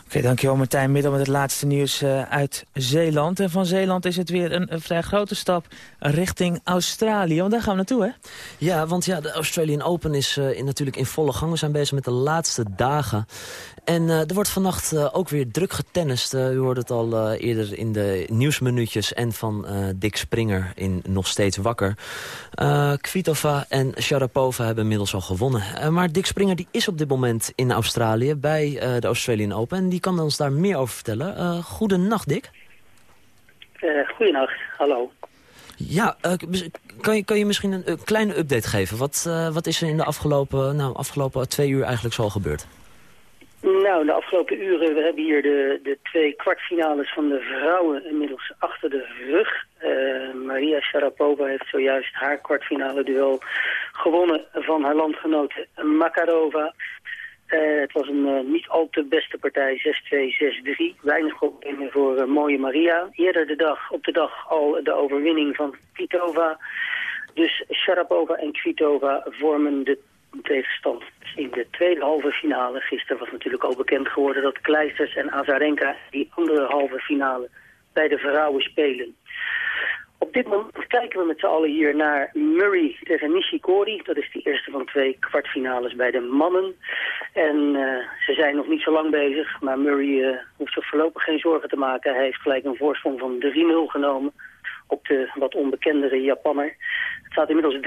Oké, dankjewel Martijn Middel met het laatste nieuws eh, uit Zeeland. En van Zeeland is het weer een, een vrij grote stap richting Australië. Want daar gaan we naartoe, hè? Ja, want ja, de Australian Open is eh, in, natuurlijk in volle gang. We zijn bezig met de laatste dagen. En eh, er wordt vannacht eh, ook weer druk getennist. Eh, u hoorde het al eerder in de nieuwsminuutjes... en van Dick Springer in Nog Steeds Wakker. Kvitova en Sharapova hebben inmiddels al gewonnen. Maar Dick Springer die is op dit moment in Australië... bij de Australian Open. En die kan ons daar meer over vertellen. Goedenacht, Dick. Goedenacht, hallo. Ja, kan, je, kan je misschien een, kleine update geven? Wat, wat is er in de afgelopen, nou, afgelopen twee uur eigenlijk zo gebeurd? Nou, de afgelopen uren, we hebben hier de, de twee kwartfinales van de vrouwen inmiddels achter de rug. Uh, Maria Sharapova heeft zojuist haar kwartfinale duel gewonnen van haar landgenote Makarova. Uh, het was een uh, niet al te beste partij, 6-2, 6-3. Weinig problemen voor mooie Maria. Eerder de dag, op de dag al de overwinning van Kvitova. Dus Sharapova en Kvitova vormen de tegenstand in de tweede halve finale. Gisteren was natuurlijk al bekend geworden dat Kleisters en Azarenka die andere halve finale bij de vrouwen spelen. Op dit moment kijken we met z'n allen hier naar Murray tegen Nishikori. Dat is de eerste van twee kwartfinales bij de mannen. En uh, ze zijn nog niet zo lang bezig, maar Murray uh, hoeft zich voorlopig geen zorgen te maken. Hij heeft gelijk een voorsprong van 3-0 genomen op de wat onbekendere Japanner. Het staat inmiddels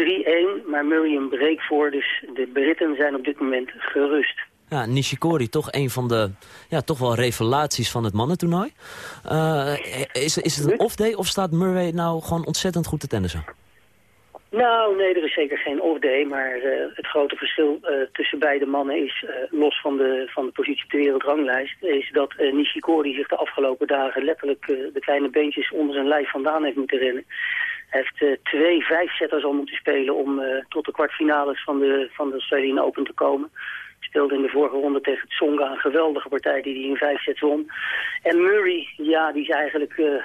3-1, maar Murray een break voor, dus de Britten zijn op dit moment gerust. Ja, Nishikori, toch een van de ja, toch wel revelaties van het mannentoernooi. Uh, is, is het een off-day of staat Murray nou gewoon ontzettend goed te tennissen? Nou, nee, er is zeker geen off-day, maar uh, het grote verschil uh, tussen beide mannen is, uh, los van de, van de positie op de wereldranglijst, is dat Nishikori zich de afgelopen dagen letterlijk de kleine beentjes onder zijn lijf vandaan heeft moeten rennen. Hij heeft twee vijfzetters al moeten spelen om tot de kwartfinales van de, van de Australian Open te komen speelde in de vorige ronde tegen Tsonga een geweldige partij die hij in vijf sets won. En Murray, ja, die is eigenlijk uh,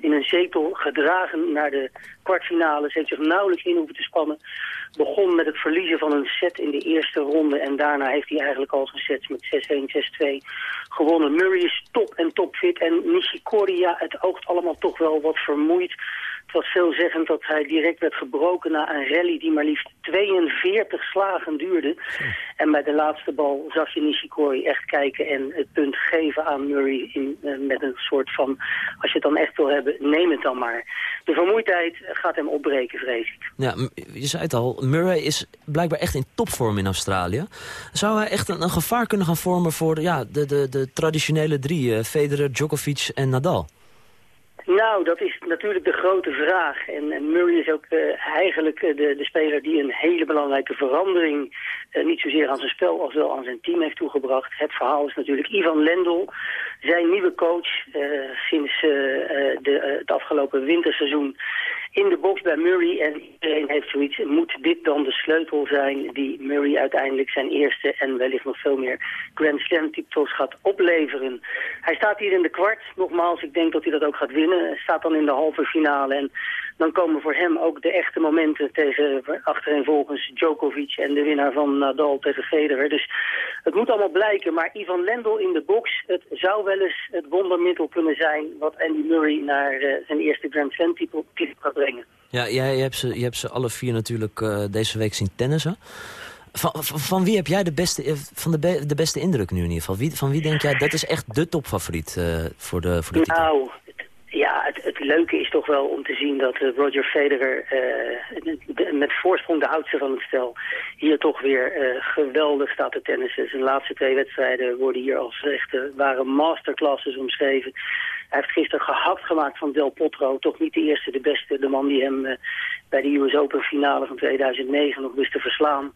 in een zetel gedragen naar de kwartfinales. Heeft zich nauwelijks in hoeven te spannen. Begon met het verliezen van een set in de eerste ronde. En daarna heeft hij eigenlijk al zijn sets met 6-1, 6-2 gewonnen. Murray is top en topfit. En Nishikori, ja, het oogt allemaal toch wel wat vermoeid. Het was veelzeggend dat hij direct werd gebroken na een rally die maar liefst 42 slagen duurde. En bij de laatste bal zag je Nishikori echt kijken en het punt geven aan Murray in, uh, met een soort van, als je het dan echt wil hebben, neem het dan maar. De vermoeidheid gaat hem opbreken, vrees ik. Ja, je zei het al, Murray is blijkbaar echt in topvorm in Australië. Zou hij echt een, een gevaar kunnen gaan vormen voor de, ja, de, de, de traditionele drie, uh, Federer, Djokovic en Nadal? Nou, dat is natuurlijk de grote vraag. En, en Murray is ook uh, eigenlijk de, de speler die een hele belangrijke verandering eh, niet zozeer aan zijn spel als wel aan zijn team heeft toegebracht. Het verhaal is natuurlijk Ivan Lendl, zijn nieuwe coach eh, sinds eh, de, het afgelopen winterseizoen in de box bij Murray. En iedereen heeft zoiets, moet dit dan de sleutel zijn die Murray uiteindelijk zijn eerste en wellicht nog veel meer Grand Slam titels gaat opleveren. Hij staat hier in de kwart. Nogmaals, ik denk dat hij dat ook gaat winnen. Staat dan in de halve finale en dan komen voor hem ook de echte momenten tegen achtereenvolgens Djokovic en de winnaar van Nadal tegen Federer. Dus het moet allemaal blijken, maar Ivan Lendl in de box, het zou wel eens het wondermiddel kunnen zijn wat Andy Murray naar eh, zijn eerste Grand Slam titel gaat brengen. Ja, jij, je, hebt ze, je hebt ze alle vier natuurlijk eh, deze week zien tennissen. Van, van, van wie heb jij de beste, eh, van de, be- de beste indruk nu in ieder geval? Wie, van wie denk jij, dat is echt de topfavoriet voor de, voor de titel? Nou, ja, het, leuke is toch wel om te zien dat eh, Roger Federer eh, met voorsprong de oudste van het stel hier toch weer eh, geweldig staat te tennissen. Zijn laatste twee wedstrijden worden hier als echt eh, waren masterclasses omschreven. Hij heeft gisteren gehakt gemaakt van Del Potro. Toch niet de eerste, de beste. De man die hem eh, bij de US Open finale van 2009 nog wist te verslaan.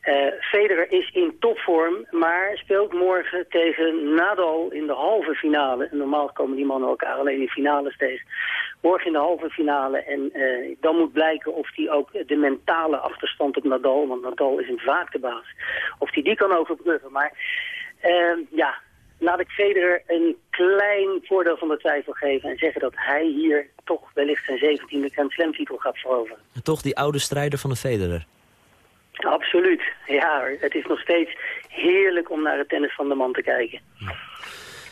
Eh, Federer is in topvorm, maar speelt morgen tegen Nadal in de halve finale. En normaal komen die mannen elkaar alleen in finales tegen. Morgen in de halve finale. En eh, dan moet blijken of hij ook de mentale achterstand op Nadal, want Nadal is hem vaak de baas, of hij die kan overbruggen. Maar ja, laat ik Federer een klein voordeel van de twijfel geven en zeggen dat hij hier toch wellicht zijn 17e Grand Slam titel gaat veroveren. Toch die oude strijder van de Federer. Absoluut. Ja, het is nog steeds heerlijk om naar het tennis van de man te kijken.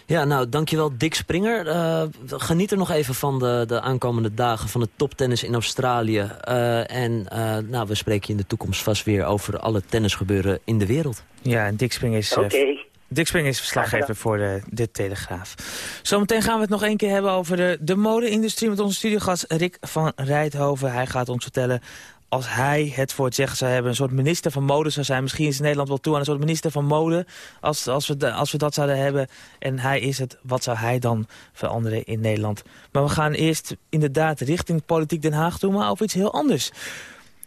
Ja, nou, dankjewel Dick Springer. Eh, geniet er nog even van de, de aankomende dagen van het toptennis in Australië. Eh, en eh, nou, we spreken je in de toekomst vast weer over alle tennisgebeuren in de wereld. Ja, en Dick Spring is... Oké. Dick Spring is verslaggever voor de, de Telegraaf. Zometeen gaan we het nog één keer hebben over de, de mode-industrie... met onze studiogast Rick van Rijthoven. Hij gaat ons vertellen als hij het voor het zeggen zou hebben... een soort minister van mode zou zijn. Misschien is Nederland wel toe aan een soort minister van mode... als, als, we, als we dat zouden hebben. En hij is het, wat zou hij dan veranderen in Nederland? Maar we gaan eerst inderdaad richting Politiek Den Haag toe... maar over iets heel anders.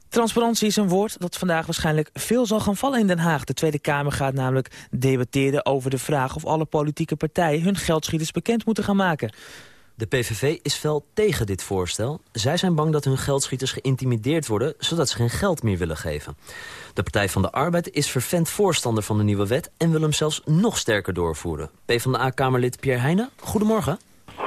Transparantie is een woord dat vandaag waarschijnlijk veel zal gaan vallen in Den Haag. De Tweede Kamer gaat namelijk debatteren over de vraag of alle politieke partijen hun geldschieters bekend moeten gaan maken. De PVV is fel tegen dit voorstel. Zij zijn bang dat hun geldschieters geïntimideerd worden... zodat ze geen geld meer willen geven. De Partij van de Arbeid is vervent voorstander van de nieuwe wet... en wil hem zelfs nog sterker doorvoeren. PvdA-Kamerlid Pierre Heijnen, goedemorgen.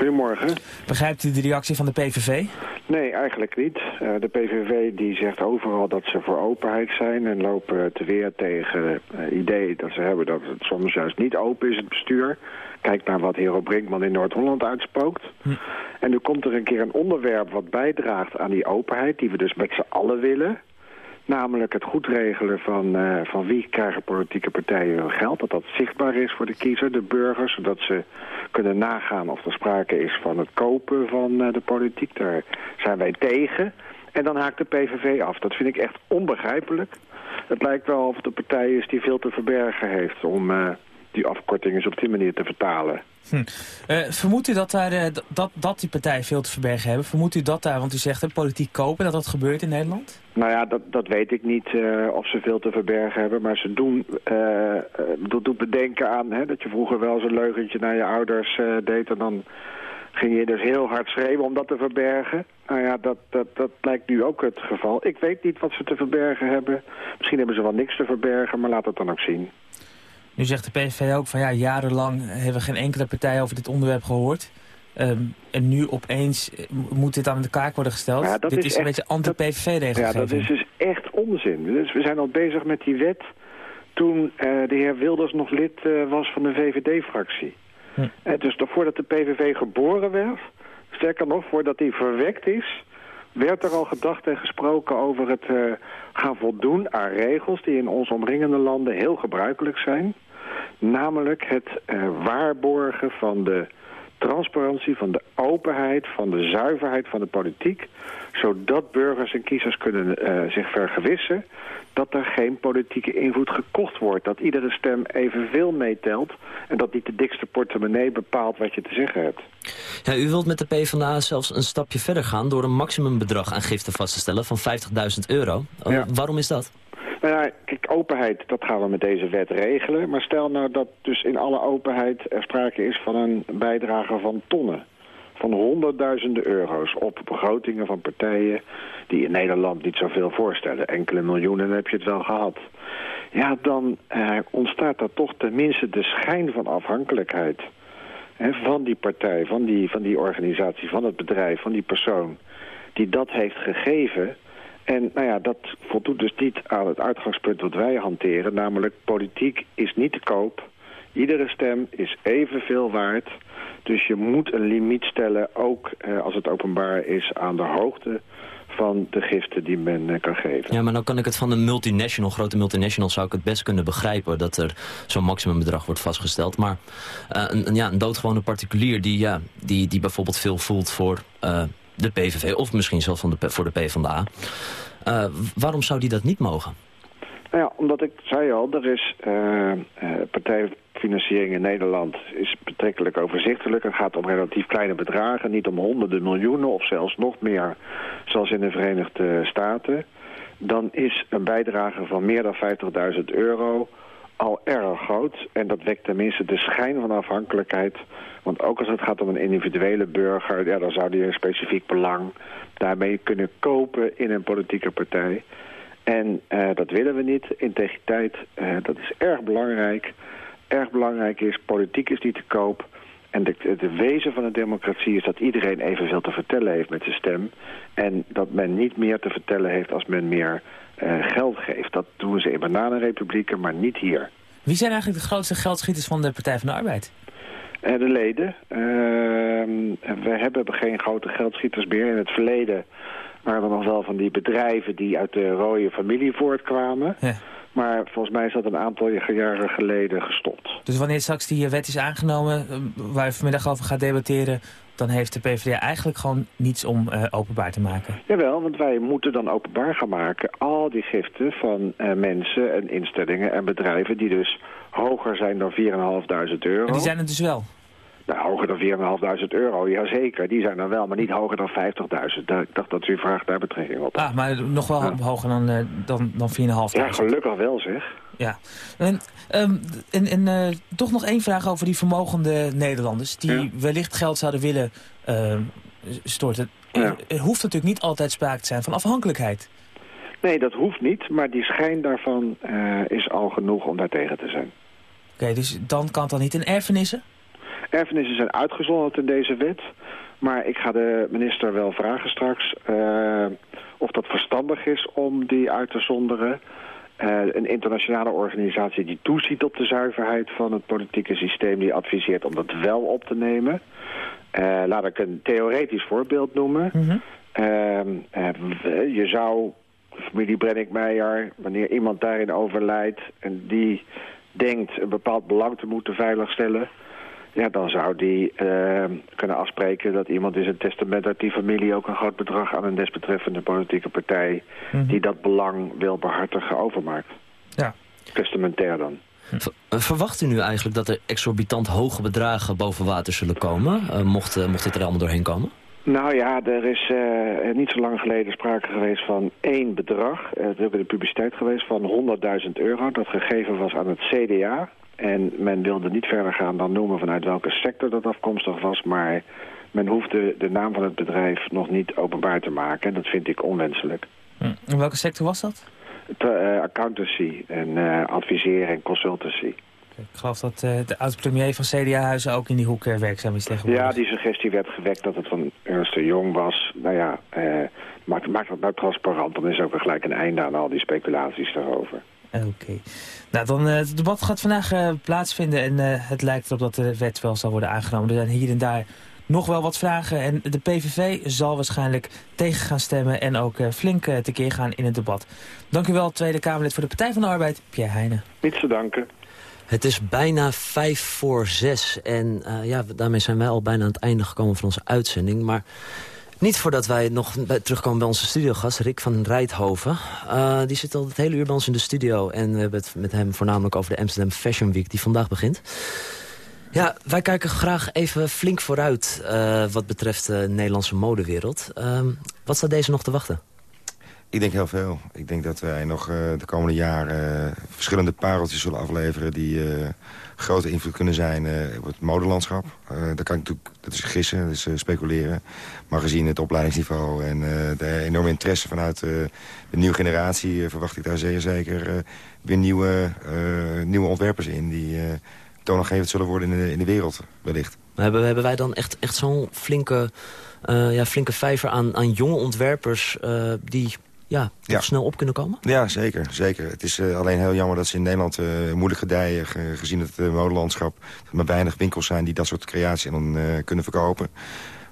Goedemorgen. Begrijpt u de reactie van de PVV? Nee, eigenlijk niet. Eh, de PVV die zegt overal dat ze voor openheid zijn... en lopen te weer tegen het idee dat ze hebben dat het soms juist niet open is, het bestuur. Kijk naar wat Hero Brinkman in Noord-Holland uitspookt. En nu komt er een keer een onderwerp wat bijdraagt aan die openheid... die we dus met z'n allen willen... Namelijk het goed regelen van, eh, van wie krijgen politieke partijen hun geld. Dat dat zichtbaar is voor de kiezer, de burgers. Zodat ze kunnen nagaan of er sprake is van het kopen van eh, de politiek. Daar zijn wij tegen. En dan haakt de PVV af. Dat vind ik echt onbegrijpelijk. Het lijkt wel of het een partij is die veel te verbergen heeft... om eh, die afkorting op die manier te vertalen. Hm. Eh, vermoedt u dat, daar, eh, dat, dat die partijen veel te verbergen hebben? Vermoedt u dat daar, want u zegt hè, politiek kopen, dat dat gebeurt in Nederland? Nou ja, dat, dat weet ik niet eh, of ze veel te verbergen hebben. Maar ze doen, dat doet bedenken aan hè, dat je vroeger wel zo'n leugentje naar je ouders deed. En dan ging je dus heel hard schreeuwen om dat te verbergen. Nou ja, dat, dat, dat lijkt nu ook het geval. Ik weet niet wat ze te verbergen hebben. Misschien hebben ze wel niks te verbergen, maar laat het dan ook zien. Nu zegt de PVV ook van ja, jarenlang hebben we geen enkele partij over dit onderwerp gehoord. Ehm, en nu opeens eh, moet dit aan de kaak worden gesteld. Ja, dit is is, een echt- beetje anti-PVV-regelgeving. Ja, dat is dus echt onzin. Dus we zijn al bezig met die wet toen eh, de heer Wilders nog lid eh, was van de VVD-fractie. Hm. Dus nog voordat de PVV geboren werd, sterker nog, voordat hij verwekt is... werd er al gedacht en gesproken over het gaan voldoen aan regels... die in onze omringende landen heel gebruikelijk zijn. Namelijk het eh, waarborgen van de transparantie, van de openheid, van de zuiverheid van de politiek. Zodat burgers en kiezers kunnen eh, zich vergewissen dat er geen politieke invloed gekocht wordt. Dat iedere stem evenveel meetelt en dat niet de dikste portemonnee bepaalt wat je te zeggen hebt. Ja, u wilt met de PvdA zelfs een stapje verder gaan... door een maximumbedrag aan giften vast te stellen van 50.000 euro. Eh, Ja. Waarom is dat? Nou ja, kijk, openheid, dat gaan we met deze wet regelen. Maar stel nou dat dus in alle openheid er sprake is van een bijdrage van tonnen. Van honderdduizenden euro's op begrotingen van partijen die in Nederland niet zoveel voorstellen. Enkele miljoenen heb je het wel gehad. Ja, dan eh, ontstaat daar toch tenminste de schijn van afhankelijkheid. Hè, van die partij, van die, van die organisatie, van het bedrijf, van die persoon die dat heeft gegeven. En nou ja, dat voldoet dus niet aan het uitgangspunt wat wij hanteren. Namelijk, politiek is niet te koop. Iedere stem is evenveel waard. Dus je moet een limiet stellen, ook eh, als het openbaar is, aan de hoogte van de giften die men eh, kan geven. Ja, maar dan kan ik het van een multinational, grote multinational, zou ik het best kunnen begrijpen dat er zo'n maximumbedrag wordt vastgesteld. Maar eh, een, ja, een doodgewone particulier die, ja, die, die bijvoorbeeld veel voelt voor eh, de PVV of misschien zelfs van de, voor de PvdA. eh waarom zou die dat niet mogen? Nou ja, omdat ik zei al, er is eh, eh, partijfinanciering in Nederland is betrekkelijk overzichtelijk. Het gaat om relatief kleine bedragen, niet om honderden miljoenen of zelfs nog meer, zoals in de Verenigde Staten. Dan is een bijdrage van meer dan 50.000 euro al erg groot. En dat wekt tenminste de schijn van afhankelijkheid. Want ook als het gaat om een individuele burger, ja, dan zou die een specifiek belang daarmee kunnen kopen in een politieke partij. En eh, dat willen we niet. Integriteit, eh, dat is erg belangrijk. Erg belangrijk is, politiek is niet te koop. En de, de wezen van een democratie is dat iedereen evenveel te vertellen heeft met zijn stem. En dat men niet meer te vertellen heeft als men meer geld geeft. Dat doen ze in bananenrepublieken, maar niet hier. Wie zijn eigenlijk de grootste geldschieters van de Partij van de Arbeid? Eh, de leden. Ehm, we hebben geen grote geldschieters meer. In het verleden waren er nog wel van die bedrijven die uit de rode familie voortkwamen. Maar volgens mij is dat een aantal jaren geleden gestopt. Dus wanneer straks die wet is aangenomen, eh, waar je vanmiddag over gaat debatteren... dan heeft de PvdA eigenlijk gewoon niets om eh, openbaar te maken. Jawel, want wij moeten dan openbaar gaan maken al die giften van eh, mensen en instellingen en bedrijven die dus hoger zijn dan 4.500 euro. En die zijn het dus wel. Nou, hoger dan 4.500 euro, jazeker. Die zijn dan wel, maar niet hoger dan 50.000. Da- Ik dacht dat u vraagt daar betrekking op. Ah, maar nog wel hoger dan, eh, dan, dan 4,5. Ja, gelukkig wel zeg. Ja. En, ehm, en, en eh, toch nog één vraag over die vermogende Nederlanders... die wellicht geld zouden willen ehm, storten. Er, er hoeft natuurlijk niet altijd sprake te zijn van afhankelijkheid. Nee, dat hoeft niet, maar die schijn daarvan eh, is al genoeg om daartegen te zijn. Oké, dus dan kan het dan niet in erfenissen? Erfenissen zijn uitgezonderd in deze wet. Maar ik ga de minister wel vragen straks eh, of dat verstandig is om die uit te zonderen. Eh, een internationale organisatie die toeziet op de zuiverheid van het politieke systeem... die adviseert om dat wel op te nemen. Eh, laat ik een theoretisch voorbeeld noemen. Ehm, eh, w- je zou, familie Brenninkmeijer, wanneer iemand daarin overlijdt... en die denkt een bepaald belang te moeten veiligstellen... Ja, dan zou die eh, kunnen afspreken dat iemand in zijn testament uit die familie ook een groot bedrag aan een desbetreffende politieke partij die dat belang wil behartigen overmaakt. Ja. Testamentair dan. Ver- verwacht u nu eigenlijk dat er exorbitant hoge bedragen boven water zullen komen? eh, mocht, eh, mocht dit er allemaal doorheen komen? Nou ja, er is eh, niet zo lang geleden sprake geweest van één bedrag. Er is ook in de publiciteit geweest van 100.000 euro. Dat gegeven was aan het CDA. En men wilde niet verder gaan dan noemen vanuit welke sector dat afkomstig was. Maar men hoefde de naam van het bedrijf nog niet openbaar te maken. En dat vind ik onwenselijk. In welke sector was dat? Eh, accountancy en eh, adviseren en consultancy. Ik geloof dat eh, de oud-premier van CDA-huizen ook in die hoek werkzaam is tegenwoordig. Ja, die suggestie werd gewekt dat het van Ernst de Jong was. Nou ja, maak, maak dat nou transparant. Dan is ook weer gelijk een einde aan al die speculaties daarover. Oké. Nou, dan, eh, het debat gaat vandaag eh, plaatsvinden en eh, het lijkt erop dat de wet wel zal worden aangenomen. Er zijn hier en daar nog wel wat vragen en de PVV zal waarschijnlijk tegen gaan stemmen en ook flink tekeer gaan in het debat. Dank u wel, Tweede Kamerlid voor de Partij van de Arbeid, Pierre Heijnen. Niets te danken. Het is bijna vijf voor zes. En eh, ja, daarmee zijn wij al bijna aan het einde gekomen van onze uitzending. Maar niet voordat wij nog terugkomen bij onze studiogast, Rick van Rijthoven. Eh, die zit al het hele uur bij ons in de studio. En we hebben het met hem voornamelijk over de Amsterdam Fashion Week die vandaag begint. Ja, wij kijken graag even flink vooruit eh, wat betreft de Nederlandse modewereld. Ehm, wat staat deze nog te wachten? Ik denk heel veel. Ik denk dat wij nog eh, de komende jaren verschillende pareltjes zullen afleveren... die grote invloed kunnen zijn eh, op het modelandschap. Eh dat, kan natuurlijk, dat is gissen, dat is eh, speculeren. Maar gezien het opleidingsniveau en de enorme interesse vanuit de nieuwe generatie... verwacht ik daar zeer zeker weer nieuwe, nieuwe ontwerpers in... die toonaangevend zullen worden in de, in de wereld, wellicht. Hebben, hebben wij dan echt, echt zo'n flinke, ja, flinke vijver aan, aan jonge ontwerpers... die ja, snel op kunnen komen? Ja, zeker. zeker. Het is eh, alleen heel jammer dat ze in Nederland eh, moeilijk gedijen... ge- gezien het uh, modelandschap. Dat er maar weinig winkels zijn die dat soort creaties dan kunnen verkopen.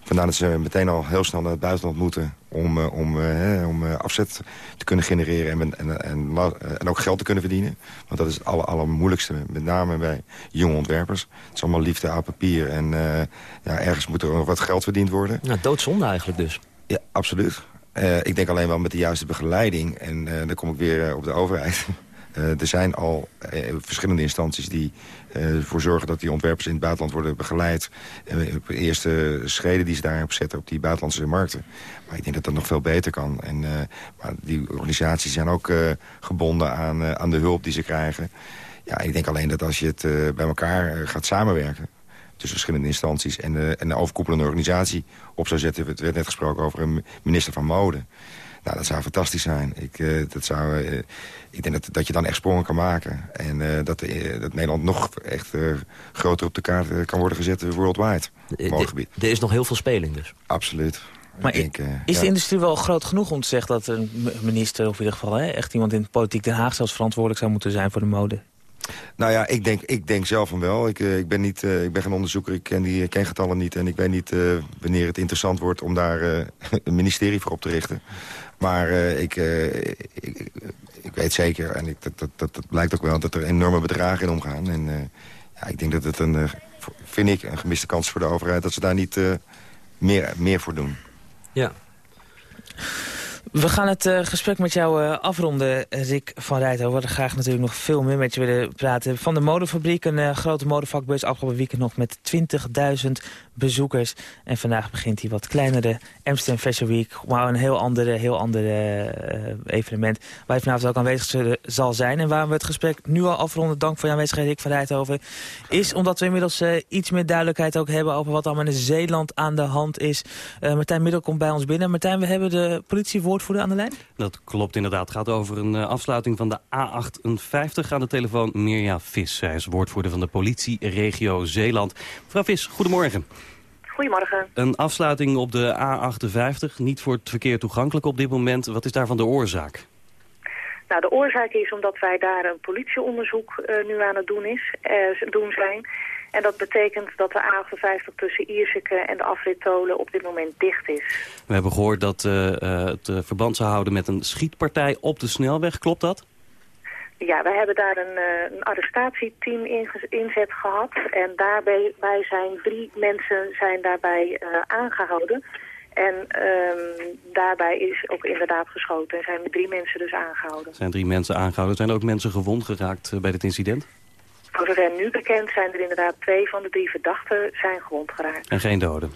Vandaar dat ze meteen al heel snel naar het buitenland moeten... om, om, hè, om afzet te kunnen genereren en, en, en, en ook geld te kunnen verdienen. Want dat is het aller, allermoeilijkste, met name bij jonge ontwerpers. Het is allemaal liefde aan papier en ja, ergens moet er nog wat geld verdiend worden. Ja, doodzonde eigenlijk dus. Ja, absoluut. Eh, ik denk alleen wel met de juiste begeleiding. En eh, dan kom ik weer eh, op de overheid. Er zijn al verschillende instanties die ervoor zorgen dat die ontwerpers in het buitenland worden begeleid. Op de eerste schreden die ze daarop zetten op die buitenlandse markten. Maar ik denk dat dat nog veel beter kan. En, maar die organisaties zijn ook gebonden aan, aan de hulp die ze krijgen. Ja, ik denk alleen dat als je het bij elkaar gaat samenwerken tussen verschillende instanties en, de, en een overkoepelende organisatie op zou zetten. Het werd net gesproken over een minister van Mode. Nou, dat zou fantastisch zijn. Ik, eh, dat zou, eh, ik denk dat, dat je dan echt sprongen kan maken. En eh, dat, eh, dat Nederland nog echt eh, groter op de kaart eh, kan worden gezet worldwide. Eh. Er is nog heel veel speling dus. Absoluut. Maar denk, eh, Is ja. de industrie wel groot genoeg om te zeggen dat een minister... of in ieder geval hè, echt iemand in politiek Den Haag zelfs verantwoordelijk zou moeten zijn voor de mode? Nou ja, ik denk, ik denk zelf van wel. Ik, eh, ik, ben niet, eh, ik ben geen onderzoeker, ik ken die ken getallen niet... en ik weet niet eh, wanneer het interessant wordt om daar eh, een ministerie voor op te richten. Maar eh, ik, eh, ik, ik, weet zeker, en ik, dat, dat, dat, dat blijkt ook wel... dat er enorme bedragen in omgaan. En eh, ja, ik denk dat het een, eh, vind ik, een gemiste kans voor de overheid... dat ze daar niet eh, meer, meer voor doen. Ja. We gaan het eh, gesprek met jou eh, afronden, Rick van Rijthoven. We hadden graag natuurlijk nog veel meer met je willen praten. Van de modefabriek, een eh, grote modevakbeurs afgelopen weekend nog met 20.000 bezoekers. En vandaag begint die wat kleinere Amsterdam Fashion Week. Maar een heel andere, heel andere eh, evenement waar je vanavond ook aanwezig zal zijn. En waarom we het gesprek nu al afronden, dank voor je aanwezigheid Rick van Rijthoven, is omdat we inmiddels eh, iets meer duidelijkheid ook hebben over wat allemaal in Zeeland aan de hand is. Eh, Martijn Middel komt bij ons binnen. Martijn, we hebben de politiewoordvoerder aan de lijn. Dat klopt inderdaad. Het gaat over een afsluiting van de A58. Aan de telefoon Mirja Vis. Zij is woordvoerder van de politie regio Zeeland. Mevrouw Vis, goedemorgen. Goedemorgen. Een afsluiting op de A58. Niet voor het verkeer toegankelijk op dit moment. Wat is daarvan de oorzaak? Nou, de oorzaak is omdat wij daar een politieonderzoek eh, nu aan het doen, is, eh, doen zijn. En dat betekent dat de A58 tussen Ierseke en de afrit Tolen op dit moment dicht is. We hebben gehoord dat eh, het verband zou houden met een schietpartij op de snelweg. Klopt dat? Ja, wij hebben daar een, eh, een arrestatieteam inzet gehad. En daarbij wij zijn drie mensen zijn daarbij eh, aangehouden. En ehm, daarbij is ook inderdaad geschoten. Er zijn drie mensen dus aangehouden. Er zijn drie mensen aangehouden. Zijn er ook mensen gewond geraakt eh, bij dit incident? Voor zover nu bekend zijn er inderdaad twee van de drie verdachten zijn gewond geraakt. En geen doden?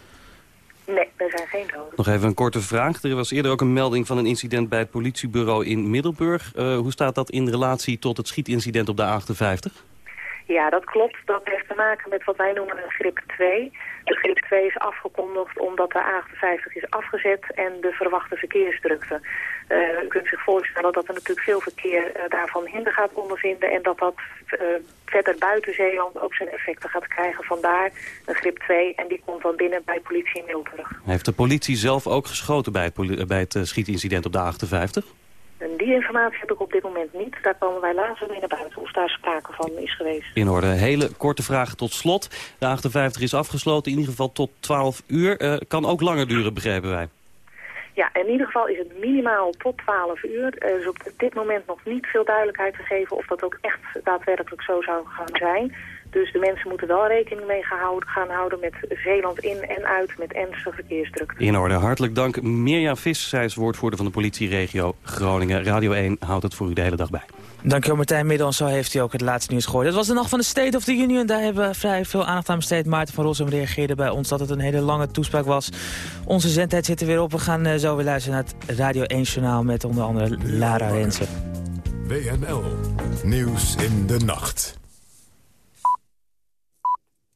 Nee, er zijn geen doden. Nog even een korte vraag. Er was eerder ook een melding van een incident bij het politiebureau in Middelburg. Eh, hoe staat dat in relatie tot het schietincident op de A58? Ja, dat klopt. Dat heeft te maken met wat wij noemen een grip 2. De grip 2 is afgekondigd omdat de A58 is afgezet en de verwachte verkeersdrukte. Eh, u kunt zich voorstellen dat er natuurlijk veel verkeer eh, daarvan hinder gaat ondervinden... en dat dat eh, verder buiten Zeeland ook zijn effecten gaat krijgen. Vandaar een grip 2 en die komt dan binnen bij politie in Middelburg. Heeft de politie zelf ook geschoten bij het, bij het schietincident op de A58? En die informatie heb ik op dit moment niet. Daar komen wij later mee naar buiten of daar sprake van is geweest. In orde. Hele korte vraag tot slot. De 58 is afgesloten, in ieder geval tot 12 uur. Kan ook langer duren, begrijpen wij. Ja, in ieder geval is het minimaal tot 12 uur. Er is op dit moment nog niet veel duidelijkheid gegeven of dat ook echt daadwerkelijk zo zou gaan zijn. Dus de mensen moeten wel rekening mee gehouden, gaan houden met Zeeland in en uit met ernstige verkeersdrukte. In orde. Hartelijk dank. Mirja Vis, zij is woordvoerder van de politieregio Groningen. Radio 1 houdt het voor u de hele dag bij. Dankjewel Martijn Middel. En zo heeft u ook het laatste nieuws gehoord. Het was de nacht van de State of the Union. Daar hebben we vrij veel aandacht aan besteed. Maarten van Rossum reageerde bij ons dat het een hele lange toespraak was. Onze zendtijd zit er weer op. We gaan uh, zo weer luisteren naar het Radio 1 Journaal met onder andere Lara Rensen. WNL. Nieuws in de nacht.